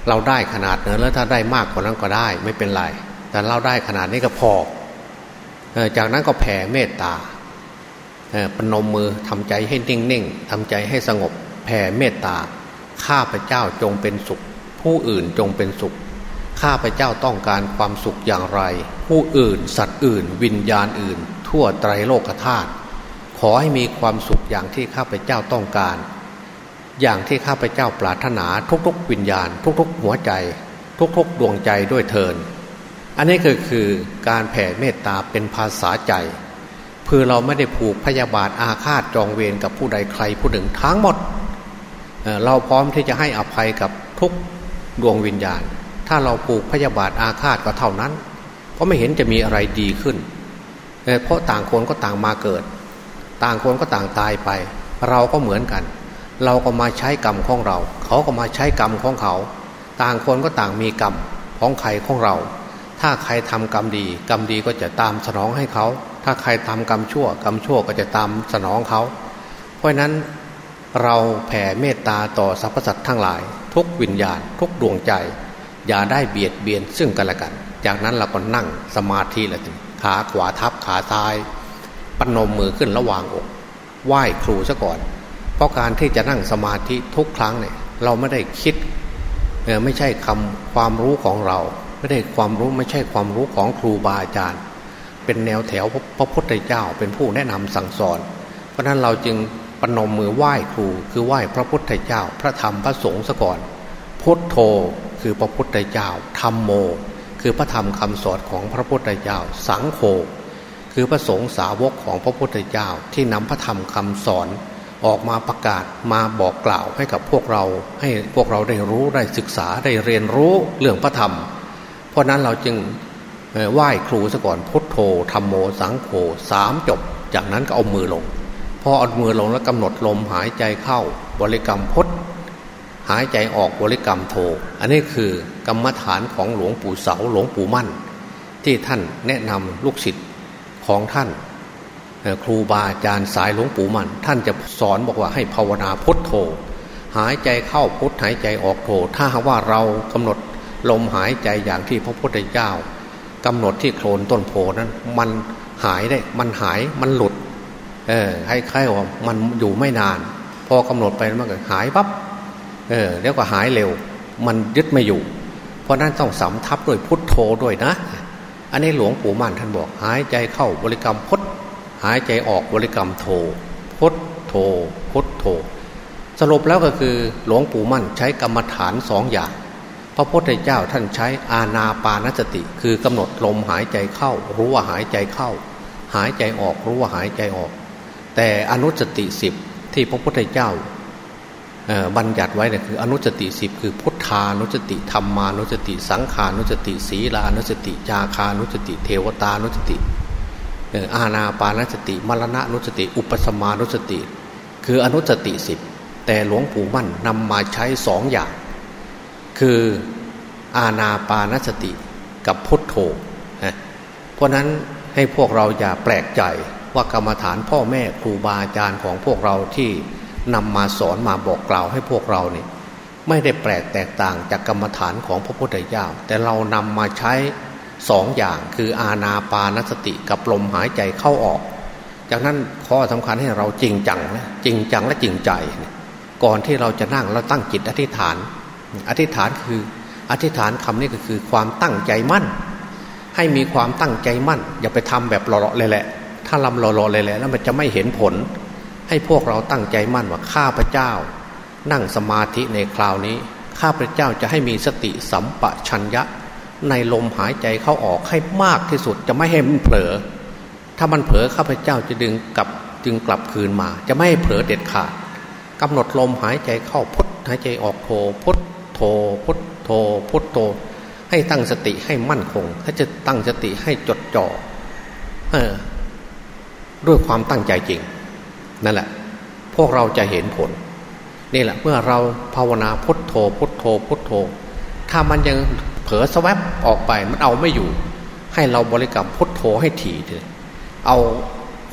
เราได้ขนาดเนื้อแล้วถ้าได้มากกว่านั้นก็ได้ไม่เป็นไร แต่เราได้ขนาดนี้ก็พอจากนั้นก็แผ่เมตตาปนมมือทำใจให้นิ่งๆทำใจให้สงบแผ่เมตตา ข้าพเจ้าจงเป็นสุข ผู้อื่นจงเป็นสุข ข้าพเจ้าต้องการความสุขอย่างไร ผู้อื่น สัตว์อื่น วิญญาณอื่น ทั่วไตรโลกธาตุขอให้มีความสุขอย่างที่ข้าพเจ้าต้องการ อย่างที่ข้าพเจ้าปรารถนาทุกๆ วิญญาณ ทุกๆ หัวใจ ทุกๆ ดวงใจด้วยเทินอันนี้ก็คือการแผ่เมตตาเป็นภาษาใจเพื่อเราไม่ได้ผูกพยาบาทอาฆาตจองเวรกับผู้ใดใครผู้หนึ่งทั้งหมด เราพร้อมที่จะให้อภัยกับทุกดวงวิญญาณ ถ้าเราผูกพยาบาทอาฆาตก็เท่านั้นก็ไม่เห็นจะมีอะไรดีขึ้นเเพราะต่างคนก็ต่างมาเกิด ต่างคนก็ต่างตายไป เราก็เหมือนกัน เราก็มาใช้กรรมของเรา เขาก็มาใช้กรรมของเขา ต่างคนก็ต่างมีกรรมของใครของเรา ถ้าใครทำกรรมดี กรรมดีก็จะตามสนองให้เขา ถ้าใครทำกรรมชั่ว กรรมชั่วก็จะตามสนองเขา เพราะนั้น เราแผ่เมตตาต่อสรรพสัตว์ทั้งหลาย ทุกวิญญาณ ทุกดวงใจ อย่าได้เบียดเบียนซึ่งกันและกัน จากนั้นเราก็นั่งสมาธิละทีขาขวาทับขาซ้ายปนมมือขึ้นระหว่างอกไหว้ครูซะก่อน เพราะการที่จะนั่งสมาธิทุกครั้งเนี่ยเราไม่ได้คิดไม่ใช่คำความรู้ของเรา ไม่ได้ความรู้ไม่ใช่ความรู้ของครูบาอาจารย์ เป็นแนวแถวพระพุทธเจ้าเป็นผู้แนะนำสั่งสอน เพราะนั้นเราจึง ปนมมือไหว้ครู คือไหว้พระพุทธเจ้า พระธรรมพระสงฆ์ซะก่อน พุทโธคือพระพุทธเจ้า ธรรมโม คือพระธรรมคำสอนของพระพุทธเจ้า สังโฆคือพระสงฆ์สาวกของพระพุทธเจ้า ที่นำพระธรรมคำสอน ออกมาประกาศมาบอกกล่าวให้กับพวกเรา ให้พวกเราได้รู้ได้ศึกษาได้เรียนรู้เรื่องพระธรรม เพราะนั้นเราจึงไหว้ครูซะก่อนพุทโธธรรมโมสังโฆสามจบ จากนั้นก็เอามือลง พอเอามือลงแล้วกำหนดลมหายใจเข้าบริกรรมพดหายใจออกบริกรรมโท อันนี้คือกรรมฐานของหลวงปู่เสาหลวงปู่มั่น ที่ท่านแนะนำลูกศิษย์ของท่าน ครูบาอาจารย์สายหลวงปู่มั่น ท่านจะสอนบอกว่าให้ภาวนาพุทโธหายใจเข้าพุทหายใจออกโธถ้าหากว่าเรากำหนดลมหายใจอย่างที่พระพุทธเจ้ากำหนดที่โคลนต้นโพนั้นมันหายได้มันหายมันหลุด เออให้ใครว่ามันอยู่ไม่นาน พอกำหนดไปมันก็หายปับ๊บเออแล้วก็หายเร็ว มันยึดไม่อยู่ เพราะนั้นต้องสำทับด้วยพุทโธด้วยนะ อันนี้หลวงปู่มั่นท่านบอก หายใจเข้าบริกรรมพุทหายใจออกบริกรรมโทพุทโธพุทโธสรุปแล้วก็คือหลวงปู่มั่นใช้กรรมฐานสองอย่าง พระพุทธเจ้าท่านใช้อาณาปานสติ คือกำหนดลมหายใจเข้า รู้ว่าหายใจเข้า หายใจออกรู้ว่าหายใจออก แต่อนุสติสิบที่พระพุทธเจ้าบัญญัติไว้เนี่ยคืออนุสติสิบคือพุทธานุสติธรรมานุสติ สังขานุสติศีลานุสติ จาคานุสติ เทวตานุสติอาณาปานสติมรณะนุสติ อุปสมานุสติ คืออนุสติสิบแต่หลวงปู่มั่นนำมาใช้สองอย่าง คืออาณาปานสติกับพุทโธเพราะนั้นให้พวกเราอย่าแปลกใจ ว่ากรรมฐานพ่อแม่ครูบาอาจารย์ของพวกเราที่นำมาสอนมาบอกกล่าวให้พวกเราเนี่ยไม่ได้แปลกแตกต่างจากกรรมฐานของพระพุทธเจ้า แต่เรานำมาใช้สองอย่างคืออาณาปานสติกับลมหายใจเข้าออก จากนั้นข้อสำคัญให้เราจริงจังนะจริงจังและจริงใจ ก่อนที่เราจะนั่งเราตั้งจิตอธิษฐาน อธิษฐานคืออธิษฐานคำนี้ก็คือความตั้งใจมั่น ให้มีความตั้งใจมั่น อย่าไปทำแบบหล่อๆเลยแหละ ถ้าลำหล่อๆเลยแหละแล้วมันจะไม่เห็นผล ให้พวกเราตั้งใจมั่นว่าข้าพเจ้า นั่งสมาธิในคราวนี้ ข้าพเจ้าจะให้มีสติสัมปชัญญะ ในลมหายใจเข้าออกให้มากที่สุดจะไม่ให้มันเผลอ ถ้ามันเผลอข้าพเจ้าจะดึงกลับจึงกลับคืนมา จะไม่ให้เผลอเด็ดขาดกำหนดลมหายใจเข้าพุทหายใจออกโทพุทโทพุทโทพุทโทให้ตั้งสติให้มั่นคง ถ้าจะตั้งสติให้จดจ่อเออ ด้วยความตั้งใจจริง นั่นแหละ พวกเราจะเห็นผล นี่แหละเมื่อเราภาวนาพุทโธพุทโธพุทโธ ถ้ามันยังเผลอสวบออกไปมันเอาไม่อยู่ ให้เราบริกรรมพุทโธให้ถี่เลยเอา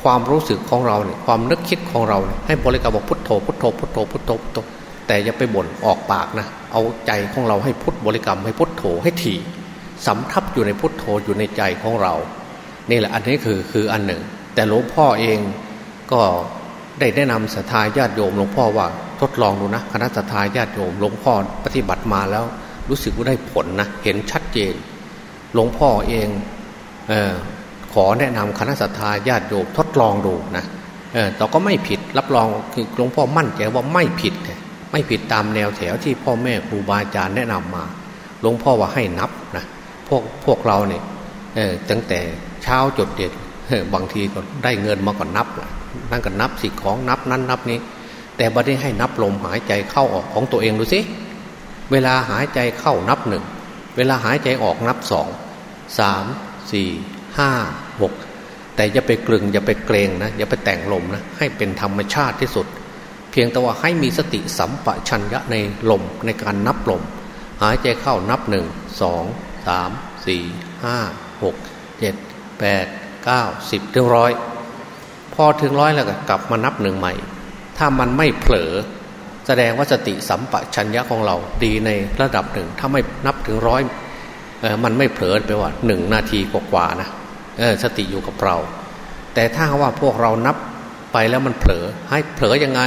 ความรู้สึกของเราเนี่ยความนึกคิดของเราเนี่ยให้บริกรรมบอกพุทโธพุทโธพุทโธพุทโธพุทโธแต่อย่าไปบ่นออกปากนะเอาใจของเราให้พุทบริกรรมให้พุทโธให้ถี่สำทับอยู่ในพุทโธอยู่ในใจของเรา นี่แหละอันนี้คือคืออันหนึ่ง แต่หลวงพ่อเองก็ได้แนะนำสัทธาญาติโยมหลวงพ่อว่าทดลองดูนะคณะสัทธาญาติโยมหลวงพ่อปฏิบัติมาแล้ว รู้สึกว่าได้ผลนะเห็นชัดเจน หลวงพ่อเองเออขอแนะนำคณะสัตยาญาติโยมทดลองดูนะเออแต่ก็ไม่ผิดรับรองคือหลวงพ่อมั่นใจว่าไม่ผิด ไม่ผิดตามแนวแถวที่พ่อแม่ครูบาอาจารย์แนะนำมา หลวงพ่อว่าให้นับนะพวกพวกเราเนี่ยตั้งแต่เช้าจดเด็ด บางทีก็ได้เงินมาก่อนนับนั่นก็นับสิ่งของนับนั้นนับนี้ แต่บัดนี้ให้นับลมหายใจเข้าออกของตัวเองดูสิเวลาหายใจเข้านับหนึ่งเวลาหายใจออกนับสองสามสี่ห้าหกแต่อย่าไปกลึงอย่าไปเกรงนะอย่าไปแต่งลมนะให้เป็นธรรมชาติที่สุด เพียงแต่ว่าให้มีสติสัมปชัญญะในลมในการนับลม หายใจเข้านับหนึ่งสองสามสี่ห้าหกเจ็ดแปด เก้าสิบถึงร้อยพอถึงร้อยแล้วก็กลับมานับหนึ่งใหม่ ถ้ามันไม่เผลอ แสดงว่าสติสัมปชัญญะของเราดีในระดับหนึ่ง ถ้าไม่นับถึงร้อยมันไม่เผลอไปว่าหนึ่งนาทีกว่าๆนะสติอยู่กับเรา แต่ถ้าว่าพวกเรานับไปแล้วมันเผลอ ให้เผลอยังไง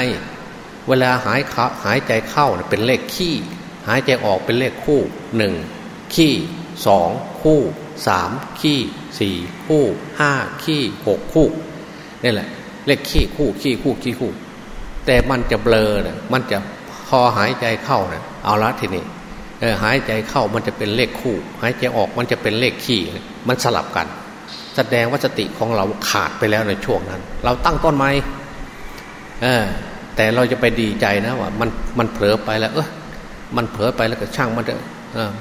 เวลาหายหายใจเข้าเป็นเลขขี้ หายใจออกเป็นเลขคู่หนึ่งขี้สองคู่สามขี้ สี่คู่ห้าขี้หกคู่นี่แหละเลขขี้คู่ขี้คู่ขี้คู่ แต่มันจะเบลอเนี่ยมันจะพอหายใจเข้าเนี่ยเอาละทีนี้เออหายใจเข้ามันจะเป็นเลขคู่ หายใจออกมันจะเป็นเลขขี้มันสลับกัน แสดงว่าสติของเราขาดไปแล้วในช่วงนั้น เราตั้งต้นไหมเออแต่เราจะไปดีใจนะว่า มันมันเผลอไปแล้วเออมันเผลอไปแล้วก็ช่างมันเถอะเออ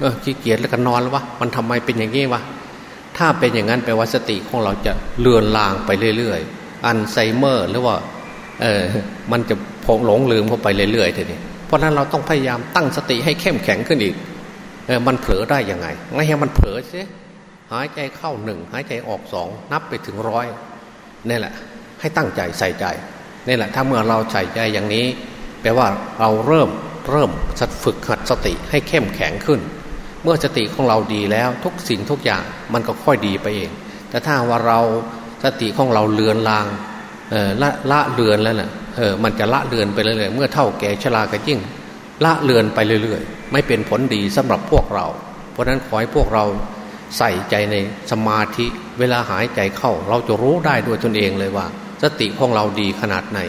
เออขี้เกียจแล้วก็นอนแล้ววะมันทำไมเป็นอย่างนี้วะ ถ้าเป็นอย่างนั้นแปลว่าสติของเราจะเลือนลางไปเรื่อยๆ อัลไซเมอร์ หรือว่าเออมันจะพงหลงลืมเข้าไปเรื่อยๆทีนี้เพราะนั้นเราต้องพยายามตั้งสติให้เข้มแข็งขึ้นอีกเออมันเผลอได้ยังไงไงให้มันเผลอสิหายใจเข้าหนึ่งหายใจออกสองนับไปถึงร้อยนี่แหละ ให้ตั้งใจใส่ใจนี่แหละ ถ้าเมื่อเราใส่ใจอย่างนี้ แปลว่าเราเริ่มเริ่มฝึกหัดสติให้เข้มแข็งขึ้น เมื่อสติของเราดีแล้วทุกสิ่งทุกอย่างมันก็ค่อยดีไปเอง แต่ถ้าว่าเราสติของเราเลือนลางเออละละเลือนแล้วนะ่ะเออมันจะละเลือนไปเรื่อยๆเมื่อเท่าแก่ชราก็ยิ่ง ละเลือนไปเรื่อยๆ ไม่เป็นผลดีสำหรับพวกเรา เพราะนั้นขอให้พวกเราใส่ใจในสมาธิเวลาหายใจเข้า เราจะรู้ได้ด้วยตนเองเลยว่า สติของเราดีขนาดไหน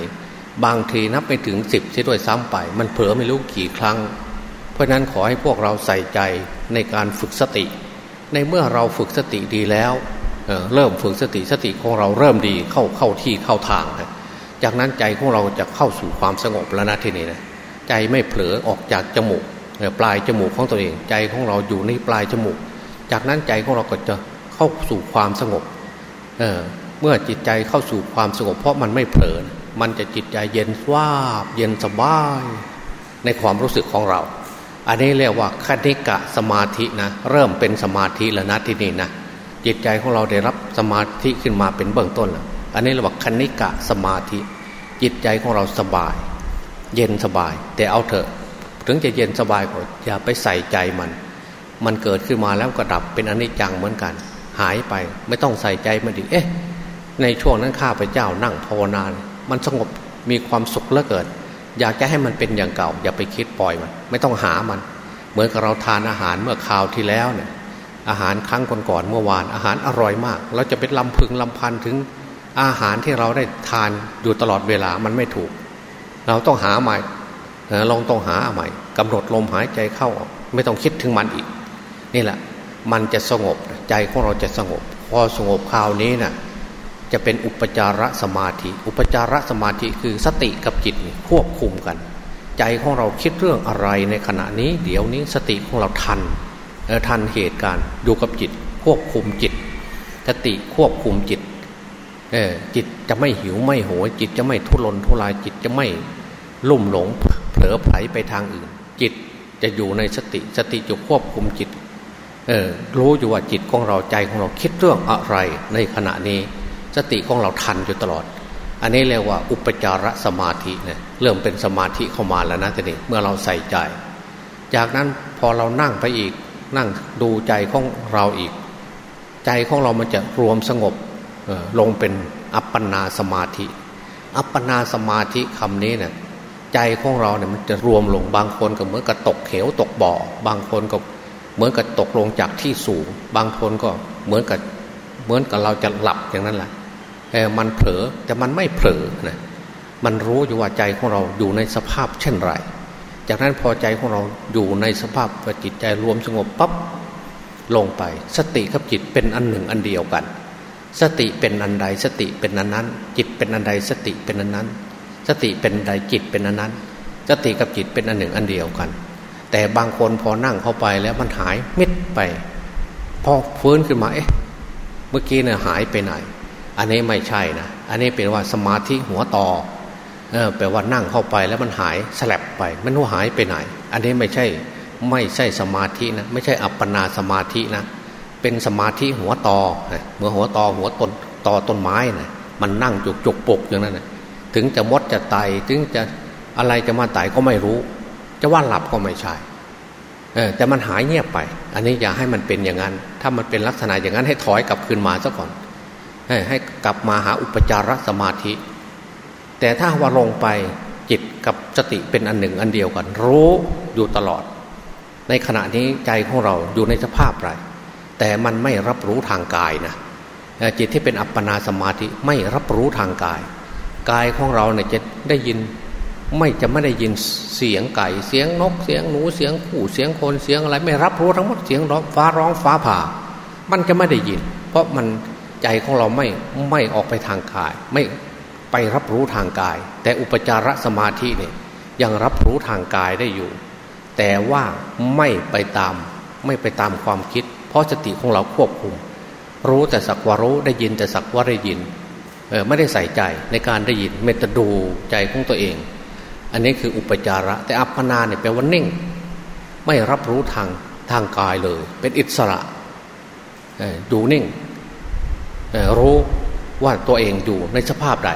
บางทีนับไปถึงสิบเสียด้วยซ้ำไป มันเผลอไม่รู้กี่ครั้ง ราะนั้นขอให้พวกเราใส่ใจในการฝึกสติ ในเมื่อเราฝึกสติดีแล้วเเริ่มฝึกสติสติของเราเริ่มดีเข้าเข้าที่เข้าทางนะจากนั้นใจของเราจะเข้าสู่ความสงบแล้วนะทีนี้นะใจไม่เผลอออกจากจมูกปลายจมูกของตัวเอง ใจของเราอยู่ในปลายจมูก จากนั้นใจของเราก็จะเข้าสู่ความสงบเเมื่อจิตใจเข้าสู่ความสงบ เพราะมันไม่เผลอ มันจะจิตใจเย็นว่าบเย็นสบาย ในความรู้สึกของเรา อันนี้เรียกว่าคณิกะสมาธินะเริ่มเป็นสมาธิแล้วนะที่นี่นะจิตใจของเราได้รับสมาธิขึ้นมาเป็นเบื้องต้นแล้วอันนี้เรียกว่าคณิกะสมาธิ จิตใจของเราสบาย เย็นสบาย แต่เอาเถอะ ถึงจะเย็นสบายก็อย่าไปใส่ใจมัน มันเกิดขึ้นมาแล้วก็ดับเป็นอนิจจังเหมือนกัน หายไปไม่ต้องใส่ใจมันดิเอ๊ะ ในช่วงนั้นข้าพเจ้านั่งภาวนา มันสงบมีความสุขเหลือเกิน อยากจะให้มันเป็นอย่างเก่า อย่าไปคิดปล่อยมัน ไม่ต้องหามัน เหมือนกับเราทานอาหารเมื่อคราวที่แล้วเนี่ยอาหารครั้งก่อนๆเมื่อวาน อาหารอร่อยมาก เราจะเป็นลำพึงลำพันถึงอาหารที่เราได้ทานอยู่ตลอดเวลามันไม่ถูก เราต้องหาใหม่ลองต้องหาใหม่กำหนดลมหายใจเข้าออกไม่ต้องคิดถึงมันอีก นี่แหละ มันจะสงบใจของเราจะสงบ พอสงบคราวนี้นะ่ะ จะเป็นอุปจารสมาธิ อุปจารสมาธิคือสติกับจิตควบคุมกัน ใจของเราคิดเรื่องอะไรในขณะนี้ เดี๋ยวนี้สติของเราทันทันเหตุการณ์อยู่กับจิต ควบคุมจิต สติควบคุมจิตจิตจะไม่หิวไม่โหยจิตจะไม่ทุรนทุรายจิตจะไม่ลุ่มหลงเผลอไผลไปทางอื่น จิตจะอยู่ในสติสติจะควบคุมจิตรู้อยู่ว่าจิตของเราใจของเราคิดเรื่องอะไรในขณะนี้ สติของเราทันอยู่ตลอด อันนี้เรียกว่าอุปจารสมาธิเนี่ยเริ่มเป็นสมาธิเข้ามาแล้วนะทีนี้เมื่อเราใส่ใจ จากนั้นพอเรานั่งไปอีกนั่งดูใจของเราอีก ใจของเรามันจะรวมสงบลงเป็นอัปปนาสมาธิ อัปปนาสมาธิคำนี้เนี่ยใจของเราเนี่ยมันจะรวมลงบางคนก็เหมือนกับตกเขวตกบ่อ บางคนก็เหมือนกับตกลงจากที่สูง บางคนก็เหมือนกับเหมือนกับเราจะหลับอย่างนั้นแหละ มันเผลอแต่มันไม่เผลอนะมันรู้อยู่ว่าใจของเราอยู่ในสภาพเช่นไร จากนั้นพอใจของเราอยู่ในสภาพจิตใจรวมสงบปั๊บลงไป สติกับจิตเป็นอันหนึ่งอันเดียวกัน สติเป็นอันใดสติเป็นอันนั้น จิตเป็นอันใดสติเป็นอันนั้น สติเป็นใดจิตเป็นอันนั้น สติกับจิตเป็นอันหนึ่งอันเดียวกัน แต่บางคนพอนั่งเข้าไปแล้วมันหายมิดไป พอฟื้นขึ้นมาเอ๊ะเมื่อกี้เนี่ยหายไปไหน อันนี้ไม่ใช่นะอันนี้เป็นว่าสมาธิหัวต่อเออแปลว่านั่งเข้าไปแล้วมันหายสลับไป มันว่าหายไปไหน อันนี้ไม่ใช่ไม่ใช่สมาธินะไม่ใช่อัปปนาสมาธินะเป็นสมาธิหัวต่อเมื่อหัวต่อหัวต้นต่อต้นไม้นะมันนั่งจุกจุกปกอย่างนั้นนะถึงจะมดจะไตถึงจะอะไรจะมาไตก็ไม่รู้ จะว่าหลับก็ไม่ใช่เออแต่มันหายเงียบไป อันนี้อย่าให้มันเป็นอย่างนั้น ถ้ามันเป็นลักษณะอย่างนั้นให้ถอยกลับคืนมาซะก่อน ให้กลับมาหาอุปจารสมาธิ แต่ถ้าว่าลงไปจิตกับสติเป็นอันหนึ่งอันเดียวกัน รู้อยู่ตลอด ในขณะนี้ใจของเราอยู่ในสภาพไรแต่มันไม่รับรู้ทางกายนะจิตที่เป็นอัปปนาสมาธิไม่รับรู้ทางกาย กายของเราเนี่ยจะได้ยินไม่จะไม่ได้ยินเสียงไก่เสียงนกเสียงหนูเสียงผู้เสียงคนเสียงอะไร ไม่รับรู้ทั้งหมดเสียงร้องฟ้าร้องฟ้าผ่า มันจะไม่ได้ยิน เพราะมัน ใจของเราไม่ไม่ออกไปทางกาย ไม่ไปรับรู้ทางกาย แต่อุปจารสมาธิเนี่ยยังรับรู้ทางกายได้อยู่ แต่ว่าไม่ไปตามไม่ไปตามความคิด เพราะสติของเราควบคุม รู้แต่สักว่ารู้ได้ยินแต่สักว่าได้ยินเออไม่ได้ใส่ใจในการได้ยินไม่จะดูใจของตัวเอง อันนี้คืออุปจาระ แต่อัปปนาเนี่ยแปลว่านิ่ง ไม่รับรู้ทางทางกายเลย เป็นอิสระดูนิ่ง รู้ว่าตัวเองอยู่ในสภาพใด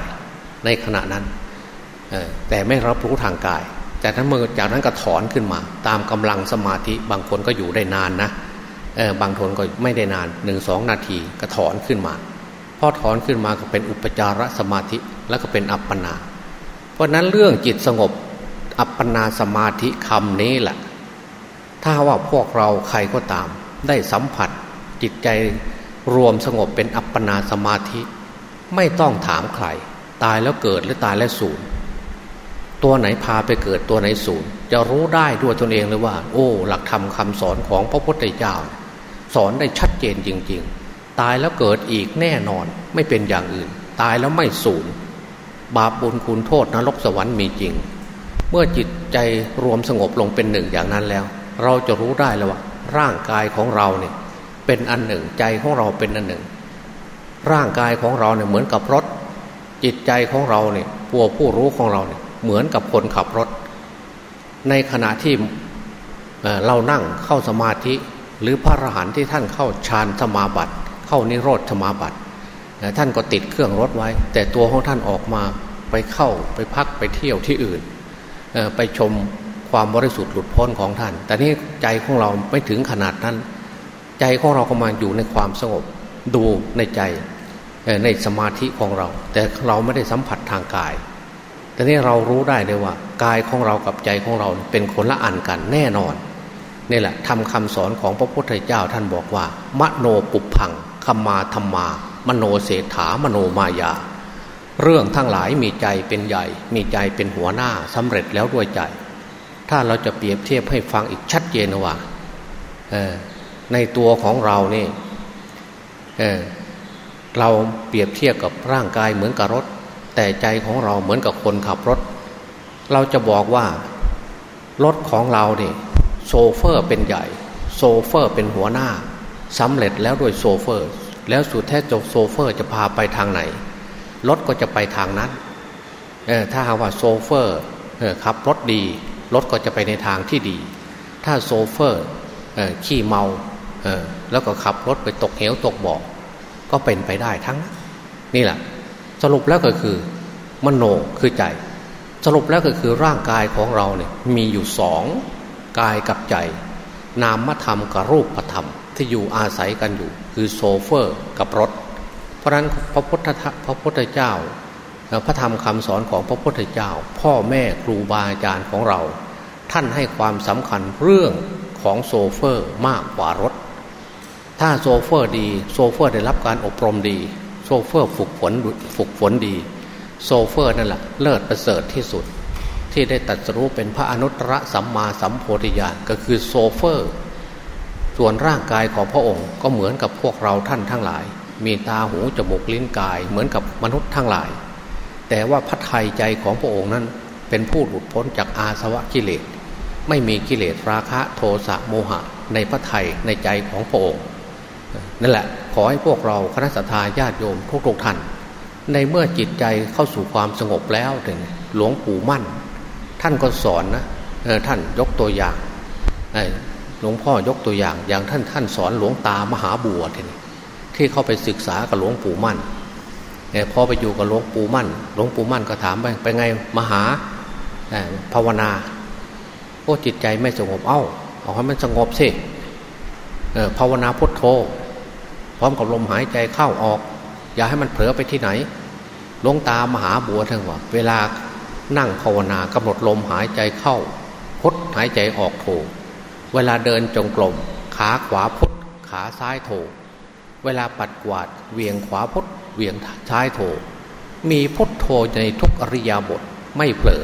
ในขณะนั้นแต่ไม่รับรู้ทางกายจากนั้นเมื่อจากนั้นก็ถอนขึ้นมา ตามกำลังสมาธิบางคนก็อยู่ได้นานนะบางคนก็ไม่ได้นานหนึ่งสองนาทีก็ถอนขึ้นมาพอถอนขึ้นมาก็เป็นอุปจารสมาธิแล้วก็เป็นอัปปนา เพราะนั้นเรื่องจิตสงบอัปปนาสมาธิคำนี้แหละถ้าว่าพวกเราใครก็ตาม ได้สัมผัสจิตใจ รวมสงบเป็นอัปปนาสมาธิ ไม่ต้องถามใคร ตายแล้วเกิดหรือตายแล้วสูญตัวไหนพาไปเกิดตัวไหนสูญจะรู้ได้ด้วยตนเองเลยว่า โอ้ หลักธรรมคาสอนของพระพุทธเจ้า สอนได้ชัดเจนจริง ๆ ตายแล้วเกิดอีกแน่นอนไม่เป็นอย่างอื่น ตายแล้วไม่สูญบาปบุญคุณโทษนรกสวรรค์มีจริง เมื่อจิตใจรวมสงบลงเป็นหนึ่งอย่างนั้นแล้ว เราจะรู้ได้แล้วว่าร่างกายของเราเนี่ย เป็นอันหนึ่ง ใจของเราเป็นอันหนึ่ง ร่างกายของเราเนี่ยเหมือนกับรถ จิตใจของเราเนี่ยผัวผู้รู้ของเราเนี่ยเหมือนกับคนขับรถ ในขณะที่เรานั่งเข้าสมาธิ หรือพระอรหันต์ที่ท่านเข้าฌานสมาบัติ เข้านิโรธสมาบัติท่านก็ติดเครื่องรถไว้ แต่ตัวของท่านออกมาไปเข้าไปพักไปเที่ยวที่อื่น ไปชมความบริสุทธิ์หลุดพ้นของท่าน แต่นี่ใจของเราไม่ถึงขนาดนั้น ใจของเราก็มาอยู่ในความสงบดูในใจในสมาธิของเรา แต่เราไม่ได้สัมผัสทางกายแต่นี้เรารู้ได้เลยว่ากายของเรากับใจของเราเป็นคนละอันกันแน่นอนนี่แหละทำคำสอนของพระพุทธเจ้าท่านบอกว่า มโนปุพังคมาธรรมา มโนเศรษฐามโนมายา เรื่องทั้งหลายมีใจเป็นใหญ่ มีใจเป็นหัวหน้าสำเร็จแล้วด้วยใจ ถ้าเราจะเปรียบเทียบให้ฟังอีกชัดเจนว่า ในตัวของเราเนี่เเราเปรียบเทียบกับร่างกายเหมือนกับรถ แต่ใจของเราเหมือนกับคนขับรถ เราจะบอกว่ารถของเราเนี่ยโชเฟอร์เป็นใหญ่ โชเฟอร์เป็นหัวหน้าสำเร็จแล้วด้วยโชเฟอร์ แล้วสุดแท้แต่โชเฟอร์จะพาไปทางไหนรถก็จะไปทางนั้นถ้าหากว่าโชเฟอร์ขับรถดีรถก็จะไปในทางที่ดี ถ้าโชเฟอร์ขี้เมา แล้วก็ขับรถไปตกเหวตกบ่อก็เป็นไปได้ทั้ง นี่แหละสรุปแล้วก็คือมโนคือใจ สรุปแล้วก็คือร่างกายของเราเนี่ยมีอยู่สองกายกับใจ นามธรรมกับรูปธรรม ที่อยู่อาศัยกันอยู่ คือโซเฟอร์กับรถ เพราะฉะนั้นพระพุทธพระพุทธเจ้า พระธรรมคำสอนของพระพุทธเจ้า พ่อแม่ครูบาอาจารย์ของเรา ท่านให้ความสำคัญเรื่องของโซเฟอร์มากกว่ารถ ถ้าโชเฟอร์ดี โชเฟอร์ได้รับการอบรมดี โชเฟอร์ฝึกฝนฝึกฝนดี โชเฟอร์นั่นแหละเลิศประเสริฐที่สุด ที่ได้ตรัสรู้เป็นพระอนุตตรสัมมาสัมโพธิญาณก็คือโชเฟอร์ ส่วนร่างกายของพระองค์ก็เหมือนกับพวกเราท่านทั้งหลาย มีตาหูจมูกลิ้นกายเหมือนกับมนุษย์ทั้งหลาย แต่ว่าพระทัยใจของพระองค์นั้นเป็นผู้หลุดพ้นจากอาสวะกิเลส ไม่มีกิเลสราคะโทสะโมหะ ในพระทัยในใจของพระองค์ นั่นแหละ ขอให้พวกเราคณะสัตยาญาติโยมทุกทุกท่าน ในเมื่อจิตใจเข้าสู่ความสงบแล้วถึงหลวงปู่มั่น ท่านก็สอนนะท่านยกตัวอย่างหลวงพ่อยกตัวอย่าง อย่างท่านท่านสอนหลวงตามหาบัวท,ที่เข้าไปศึกษากับหลวงปู่มั่นพอไปอยู่กับหลวงปู่มั่น หลวงปู่มั่นก็ถามไปไปไงมหาภาวนาโอ้จิตใจไม่สงบเอ้าเอาให้มันสงบสิภาวนาพุทโธ พร้อมกับลมหายใจเข้าออก อย่าให้มันเผลอไปที่ไหนลงตามหาบัวทั้งว่าเวลานั่งภาวนากำหนดลมหายใจเข้าพุทหายใจออกโถเวลาเดินจงกรมขาขวาพุทขาซ้ายโถเวลาปัดกวาดเวียงขวาพุทเวียงซ้ายโถมีพุทโธในทุกอริยาบทไม่เผลอ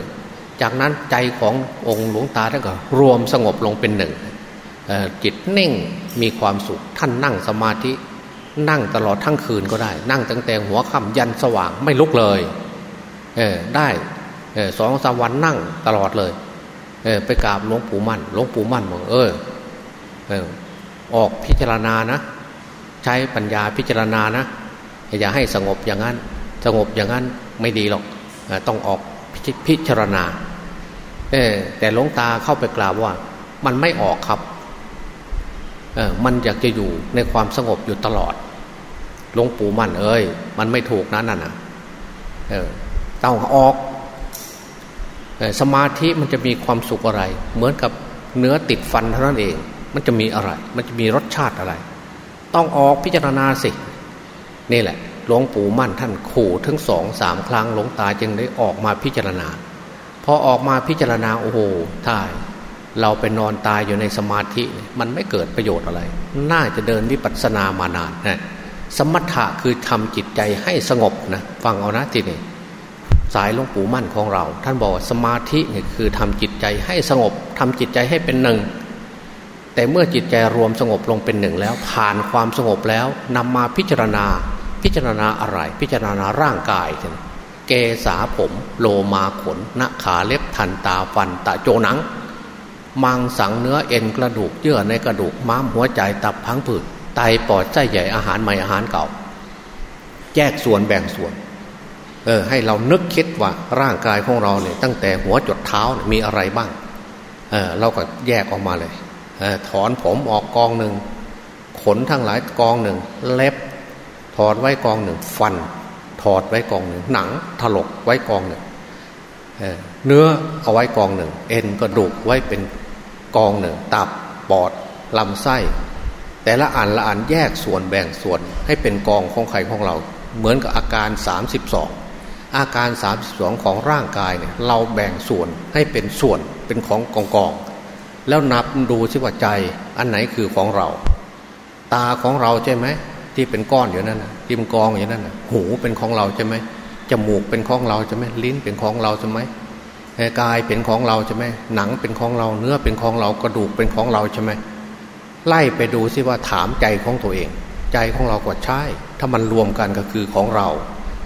จากนั้นใจขององค์หลวงตาท่านก็รวมสงบลงเป็นหนึ่งจิตนิ่งมีความสุขท่านนั่งสมาธิ นั่งตลอดทั้งคืนก็ได้ นั่งตั้งแต่หัวค่ำยันสว่างไม่ลุกเลยเออได้เออสองสามวันนั่งตลอดเลยเออไปกราบหลวงปู่มั่นหลวงปู่มั่นบอกเออเออออกพิจารณานะ ใช้ปัญญาพิจารณานะ อย่าให้สงบอย่างนั้น สงบอย่างนั้นไม่ดีหรอกต้องออกพิจารณาแต่หลวงตาเข้าไปกล่าวว่า มันไม่ออกครับมันอยากจะอยู่ในความสงบอยู่ตลอด หลวงปู่มั่นเอ้ยมันไม่ถูกนะนั่นนะเออต้องออกสมาธิมันจะมีความสุขอะไร เหมือนกับเนื้อติดฟันเท่านั้นเอง มันจะมีอะไร มันจะมีรสชาติอะไร ต้องออกพิจารณาสินี่แหละหลวงปู่มั่นท่านขู่ทั้งสองสามครั้งหลวงตาจึงได้ออกมาพิจารณาพอออกมาพิจารณาโอ้โหท่ายเราไปนอนตายอยู่ในสมาธิ มันไม่เกิดประโยชน์อะไร น่าจะเดินวิปัสสนามานานนะ สมถะคือทำจิตใจให้สงบนะฟังเอานะทีนี้สายหลวงปู่มั่นของเรา ท่านบอกสมาธิเนี่ยคือทำจิตใจให้สงบทำจิตใจให้เป็นหนึ่ง แต่เมื่อจิตใจรวมสงบลงเป็นหนึ่งแล้ว ผ่านความสงบแล้วนำมาพิจารณา พิจารณาอะไร พิจารณาร่างกายเกษาผม โลมาขนนขาเล็บทันตาฟันตะโจหนัง มังสังเนื้อเอ็นกระดูกเยื่อในกระดูกม้ามหัวใจตับพังผืด ไตปอดไส้ใหญ่อาหารใหม่อาหารเก่า แยกส่วนแบ่งส่วน เออ ให้เรานึกคิดว่าร่างกายของเราเนี่ยตั้งแต่หัวจดเท้ามีอะไรบ้าง เออเราก็แยกออกมาเลยเออถอนผมออกกองหนึ่งขนทั้งหลายกองหนึ่งเล็บ ถอดไว้กองหนึ่ง ฟัน ถอดไว้กองหนึ่ง หนัง ถลกไว้กองหนึ่งเเนื้อเอาไว้กองหนึ่ง เอ็นกระดูกไว้เป็นกองหนึ่ง ตับปอดลำไส้ แต่ละอันละอันแยกส่วนแบ่งส่วนให้เป็นกองของใครของเรา เหมือนกับอาการ 32 อาการ 32 ของร่างกายเนี่ยเราแบ่งส่วนให้เป็นส่วนเป็นของกองกองแล้วนับดูสิว่าใจอันไหนคือของเรา ตาของเราใช่ไหมที่เป็นก้อนอยู่นั่นที่มันกองอยู่นั่นหูเป็นของเราใช่ไหมจมูกเป็นของเราใช่ไหมลิ้นเป็นของเราใช่ไหมกายเป็นของเราใช่ไหมหนังเป็นของเราเนื้อเป็นของเรากระดูกเป็นของเราใช่ไหม ไล่ไปดูสิว่าถามใจของตัวเอง ใจของเราก็ใช่ ถ้ามันรวมกันก็คือของเรา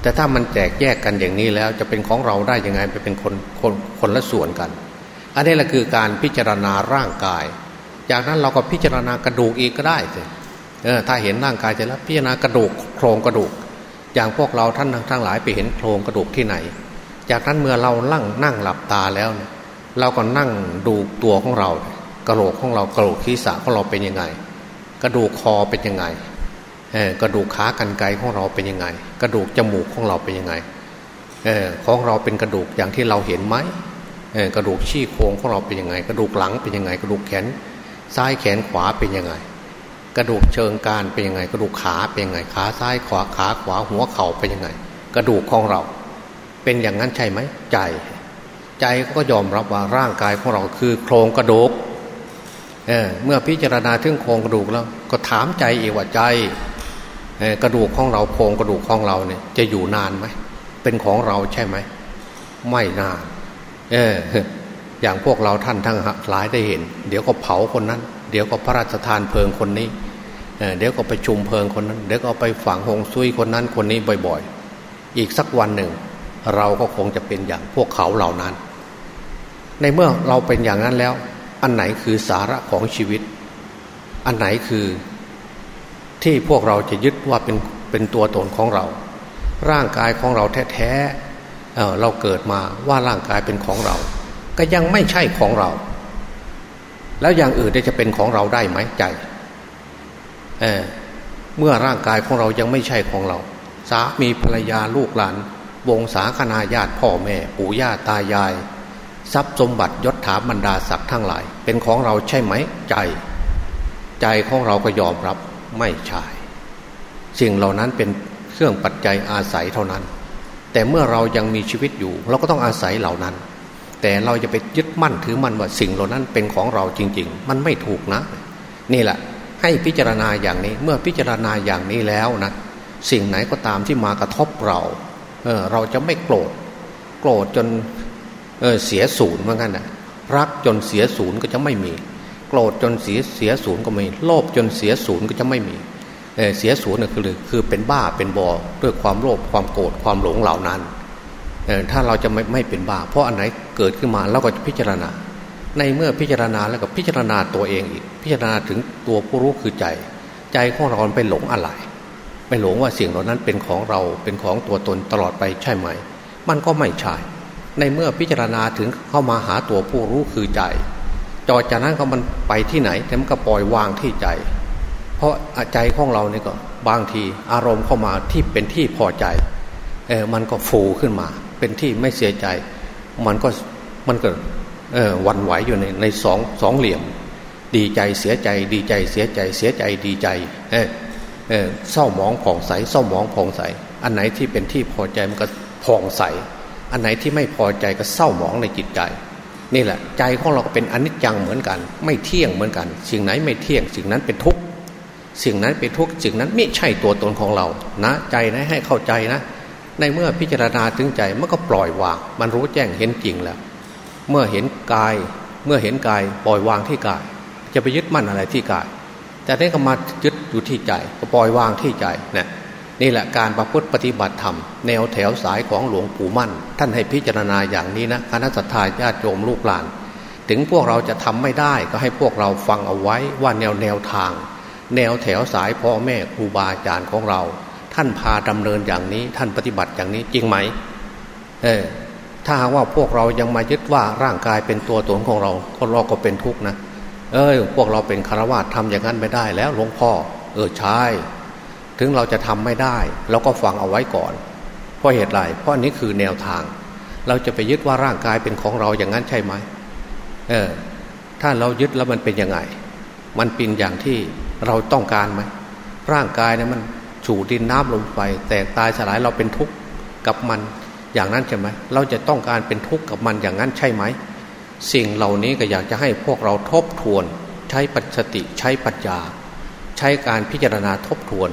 แต่ถ้ามันแตกแยกกันอย่างนี้แล้วจะเป็นของเราได้ยังไงไปเป็นคนคนคนละส่วนกัน อันนี้แหละคือการพิจารณาร่างกาย จากนั้นเราก็พิจารณากระดูกอีกก็ได้เลยเออถ้าเห็นร่างกายเสร็จแล้วพิจารณากระดูกโครงกระดูก อย่างพวกเราท่านทั้งหลายไปเห็นโครงกระดูกที่ไหน จากนั้นเมื่อเราลั่งนั่งหลับตาแล้วเนี่ยเราก็นั่งดูตัวของเรา กระโหลกของเรากระโหลกศีรษะของเราเป็นยังไง กระดูกคอเป็นยังไงกระดูกขากรรไกรของเราเป็นยังไง กระดูกจมูกของเราเป็นยังไงของเราเป็นกระดูกอย่างที่เราเห็นไหมกระดูกชี้โครงของเราเป็นยังไง กระดูกหลังเป็นยังไง กระดูกแขนซ้ายแขนขวาเป็นยังไง กระดูกเชิงการเป็นยังไง กระดูกขาเป็นยังไง ขาซ้ายขวาขาขวาหัวเข่าเป็นยังไง กระดูกของเรา เป็นอย่างนั้นใช่ไหมใจ ใจก็ยอมรับว่าร่างกายของเราคือโครงกระดูก เเมื่อพิจารณาถึงโครงกระดูกแล้ว ก็ถามใจเอว่าใจกระดูกของเราโครงกระดูกของเราเนี่ย จะอยู่นานไหมเป็นของเราใช่ไหมไม่นาน เออ อย่างพวกเราท่านทั้งหลายได้เห็น เดี๋ยวก็เผาคนนั้น เดี๋ยวก็พระราชทานเพลิงคนนี้เเดี๋ยวก็ไปชุมเพลิงคนนั้น เดี๋ยวก็ไปฝังหงซุยคนนั้นคนนี้บ่อย ๆ อีกสักวันหนึ่ง เราก็คงจะเป็นอย่างพวกเขาเหล่านั้น ในเมื่อเราเป็นอย่างนั้นแล้ว อันไหนคือสาระของชีวิต อันไหนคือที่พวกเราจะยึดว่าเป็นเป็นตัวตนของเรา ร่างกายของเราแท้ๆเเราเกิดมาว่าร่างกายเป็นของเรา ก็ยังไม่ใช่ของเรา แล้วอย่างอื่นจะเป็นของเราได้ไหมใจเเมื่อร่างกายของเรายังไม่ใช่ของเรา สามีภรรยาลูกหลาน วงศาคณาญาติพ่อแม่ ปู่ย่าตายาย ทรัพย์สมบัติยศถาบรรดาศักดิ์ทั้งหลาย เป็นของเราใช่ไหมใจ ใจของเราก็ยอมรับไม่ใช่สิ่งเหล่านั้นเป็นเครื่องปัจจัยอาศัยเท่านั้น แต่เมื่อเรายังมีชีวิตอยู่ เราก็ต้องอาศัยเหล่านั้น แต่เราจะไปยึดมั่นถือมันว่าสิ่งเหล่านั้นเป็นของเราจริง ๆ มันไม่ถูกนะ นี่แหละให้พิจารณาอย่างนี้เมื่อพิจารณาอย่างนี้แล้วนะสิ่งไหนก็ตามที่มากระทบเราเออเราจะไม่โกรธ โกรธจน เออเสียศูนย์เหมือนกันนะรักจนเสียศูนย์ก็จะไม่มี โกรธจนเสียเสียศูนย์ก็ไม่โลภจนเสียศูนย์ก็จะไม่มีเเสียศูนย์คือคือเป็นบ้าเป็นบอด้วยความโลภความโกรธความหลงเหล่านั้นถ้าเราจะไม่ไม่เป็นบ้า เพราะอันไหนเกิดขึ้นมาเราก็จะพิจารณา ในเมื่อพิจารณาแล้วก็พิจารณาตัวเองอีก พิจารณาถึงตัวผู้รู้คือใจ ใจของเราไปหลงอะไรไปหลงว่าสิ่งเหล่านั้นเป็นของเราเป็นของตัวตนตลอดไปใช่ไหม มันก็ไม่ใช่ ในเมื่อพิจารณาถึงเข้ามาหาตัวผู้รู้คือใจจอจากนั้นก็มันไปที่ไหนแต่มันก็ปล่อยวางที่ใจ เพราะใจของเราเนี่ยก็บางทีอารมณ์เข้ามาที่เป็นที่พอใจเออมันก็ฟูขึ้นมา เป็นที่ไม่เสียใจ มันก็มันก็เออวันไหวอยู่ในในสองสองเหลี่ยม ดีใจเสียใจ ดีใจเสียใจเสียใจดีใจเออเออเศร้าหมองผ่องใสเศร้าหมองผ่องใส อันไหนที่เป็นที่พอใจมันก็ผ่องใส อันไหนที่ไม่พอใจก็เศร้าหมองในจิตใจ นี่แหละใจของเราก็เป็นอนิจจังเหมือนกัน ไม่เที่ยงเหมือนกัน สิ่งไหนไม่เที่ยง สิ่งนั้นเป็นทุกข์สิ่งนั้นเป็นทุกข์สิ่งนั้นไม่ใช่ตัวตนของเรา นะ ใจนะให้เข้าใจนะ ในเมื่อพิจารณาถึงใจมันก็ปล่อยวาง มันรู้แจ้งเห็นจริงแล้ว เมื่อเห็นกาย เมื่อเห็นกายปล่อยวางที่กาย จะไปยึดมั่นอะไรที่กาย แต่นี้ก็มายึดอยู่ที่ใจก็ปล่อยวางที่ใจเนะ นี่แหละการประพฤติปฏิบัติธรรม แนวแถวสายของหลวงปู่มั่น ท่านให้พิจารณาอย่างนี้นะคณะสัตยาญาติโยมลูกหลาน ถึงพวกเราจะทำไม่ได้ก็ให้พวกเราฟังเอาไว้ว่าแนวแนวทาง แนวแถวสายพ่อแม่ครูบาอาจารย์ของเรา ท่านพาดำเนินอย่างนี้ท่านปฏิบัติอย่างนี้จริงไหมเออถ้าว่าพวกเรายังมายึดว่าร่างกายเป็นตัวตนของเราคนเราก็เป็นทุกข์นะเออพวกเราเป็นคารวะทำอย่างนั้นไม่ได้แล้วหลวงพ่อ เออใช่ ถึงเราจะทำไม่ได้เราก็ฟังเอาไว้ก่อน เพราะเหตุไรเพราะนี้คือแนวทาง เราจะไปยึดว่าร่างกายเป็นของเราอย่างนั้นใช่ไหมเออถ้าเรายึดแล้วมันเป็นยังไง มันเป็นอย่างที่เราต้องการไหมร่างกายเนี่ยมันฉูดินน้ำลมไฟแตกตายสลายเราเป็นทุกข์กับมันอย่างนั้นใช่ไหมเราจะต้องการเป็นทุกข์กับมันอย่างนั้นใช่ไหม สิ่งเหล่านี้ก็อยากจะให้พวกเราทบทวน ใช้ปัจจติใช้ปัญญา ใช้การพิจารณาทบทวน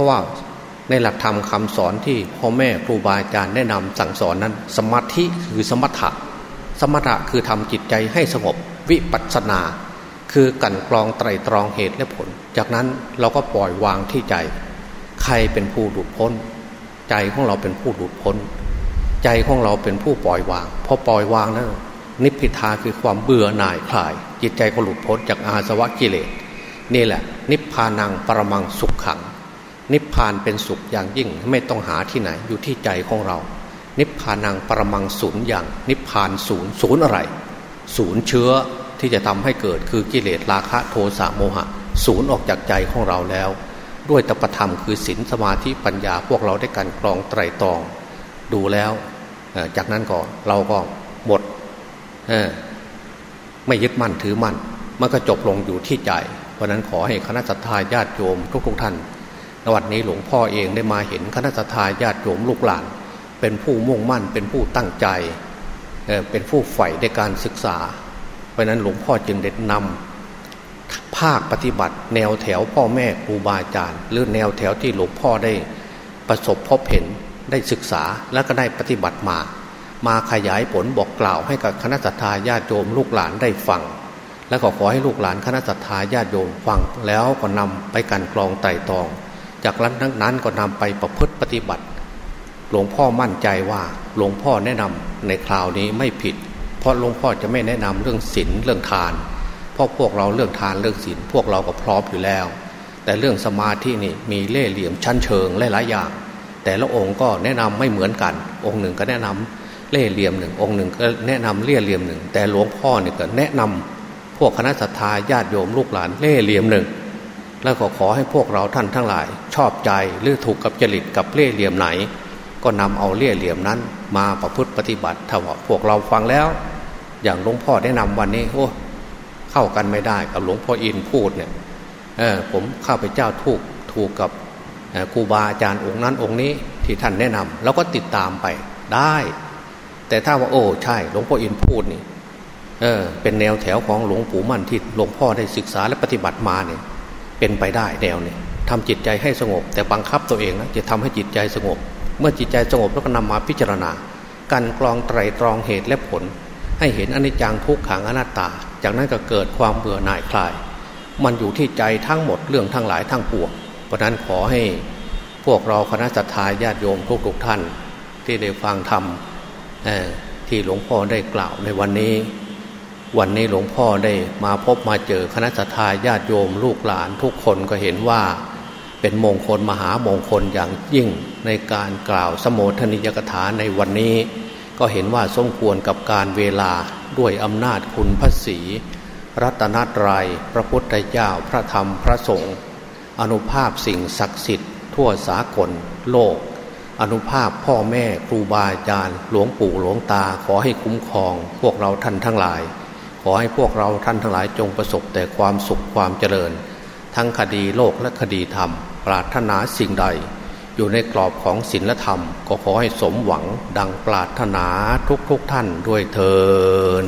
ราะว่าในหลักธรรมคาสอนที่พ่อแม่ครูบาอาจารย์แนะนำสั่งสอนนั้น สมาธิคือสมถะ สมถะคือทำจิตใจให้สงบวิปัสสนา คือกันกรองไตรตรองเหตุและผล จากนั้นเราก็ปล่อยวางที่ใจ ใครเป็นผู้หลุดพ้น ใจของเราเป็นผู้หลุดพ้น ใจของเราเป็นผู้ปล่อยวางพอปล่อยวางแล้วนิพพิทาคือความเบื่อหน่ายคลาย จิตใจก็หลุดพ้นจากอาสวะกิเลสนี่แหละ นิพพานังปรมังสุขขัง นิพพานเป็นสุขอย่างยิ่งไม่ต้องหาที่ไหนอยู่ที่ใจของเรา นิพพานังปรมังศูนย์อย่าง นิพพานศูนย์ศูนย์อะไร ศูนย์เชื้อที่จะทำให้เกิดคือกิเลสราคะโทสะโมหะ ศูนย์ออกจากใจของเราแล้ว ด้วยตปธรรมคือศีลสมาธิปัญญาพวกเราได้การกรองไตรตรอง ดูแล้วจากนั้นก็เราก็หมดไม่ยึดมั่นถือมั่นมันก็จบลงอยู่ที่ใจ เพราะนั้นขอให้คณะสัตยาญาติโยมทุกๆท่าน วันนี้หลวงพ่อเองได้มาเห็นคณะทาญาติโยมลูกหลาน เป็นผู้มุ่งมั่น เป็นผู้ตั้งใจ เป็นผู้ใฝ่ในการศึกษา เพราะนั้นหลวงพ่อจึงได้นำภาคปฏิบัติ แนวแถวพ่อแม่ครูบาอาจารย์ หรือแนวแถวที่หลวงพ่อได้ประสบพบเห็นได้ศึกษาแล้วก็ได้ปฏิบัติมา มาขยายผลบอกกล่าวให้กับคณะสัตยาญาติโยมลูกหลานได้ฟังแล้วก็ขอให้ลูกหลานคณะสัตยาญาติโยมฟังแล้วก็นำไปกันกรองไต่ตอง จากนั้นนั้นก็นำไปประพฤติปฏิบัติ หลวงพ่อมั่นใจว่าหลวงพ่อแนะนำในคราวนี้ไม่ผิด เพราะหลวงพ่อจะไม่แนะนำเรื่องศีลเรื่องทาน เพราะพวกเราเรื่องทานเรื่องศีลพวกเราก็พร้อมอยู่แล้ว แต่เรื่องสมาธินี่มีเล่ห์เหลี่ยมชั้นเชิงหลายๆอย่าง แต่ละองค์ก็แนะนำไม่เหมือนกัน องค์หนึ่งก็แนะนำเล่ห์เหลี่ยมหนึ่งองค์หนึ่งก็แนะนำเล่ห์เหลี่ยมหนึ่งแต่หลวงพ่อเนี่ยก็แนะนำพวกคณะสัตยาญาติโยมลูกหลานเล่ห์เหลี่ยมหนึ่ง แล้วก็ขอให้พวกเราท่านทั้งหลาย ชอบใจหรือถูกกับจริตกับเล่เหลี่ยมไหน ก็นำเอาเล่เหลี่ยมนั้น มาประพฤติปฏิบัติถ้าว่าพวกเราฟังแล้ว อย่างหลวงพ่อได้นำวันนี้โอ้เข้ากันไม่ได้กับหลวงพ่ออินพูดเนี่ยเออผมข้าพเจ้าถูกถูกกับครูบาอาจารย์องค์นั้นองค์นี้ที่ท่านแนะนำแล้วก็ติดตามไปได้ แต่ถ้าว่าโอ้ใช่หลวงพ่ออินพูดนี่เออเป็นแนวแถวของหลวงปู่มั่นที่หลวงพ่อได้ศึกษาและปฏิบัติมาเนี่ย เป็นไปได้แนวนี้ทำจิตใจให้สงบ แต่บังคับตัวเองนะจะทำให้จิตใจสงบ เมื่อจิตใจสงบแล้วก็นำมาพิจารณา การกรองไตรตรองเหตุและผล ให้เห็นอนิจจังทุกขังอนัตตา จากนั้นก็เกิดความเบื่อหน่ายคลาย มันอยู่ที่ใจทั้งหมดเรื่องทั้งหลายทั้งปวงเพราะนั้นขอให้พวกเราคณะสัตยาญาติโยมทุกทุกท่าน ที่ได้ฟังธรรมที่หลวงพ่อได้กล่าวในวันนี้ วันนี้หลวงพ่อได้มาพบมาเจอคณะทาญาติโยมลูกหลานทุกคนก็เห็นว่าเป็นมงคลมหามงคลอย่างยิ่งในการกล่าวสมโภชนิยกถาในวันนี้ ก็เห็นว่าสมควรกับการเวลาด้วยอำนาจคุณพระศีรัตนตรยัยพระพุทธเจ้าพระธรรมพระสงฆ์อนุภาพสิ่งศักดิ์สิทธิ์ ทั่วสากลโลก อนุภาพพ่อแม่ครูบาอาจารย์ หลวงปู่หลวงตาขอให้คุ้มครอง พวกเราท่านทั้งหลาย ขอให้พวกเราท่านทั้งหลายจงประสบแต่ความสุขความเจริญ ทั้งคดีโลกและคดีธรรม ปรารถนาสิ่งใด อยู่ในกรอบของศีลธรรม ก็ขอให้สมหวังดังปรารถนาทุกๆทท่านด้วยเทอ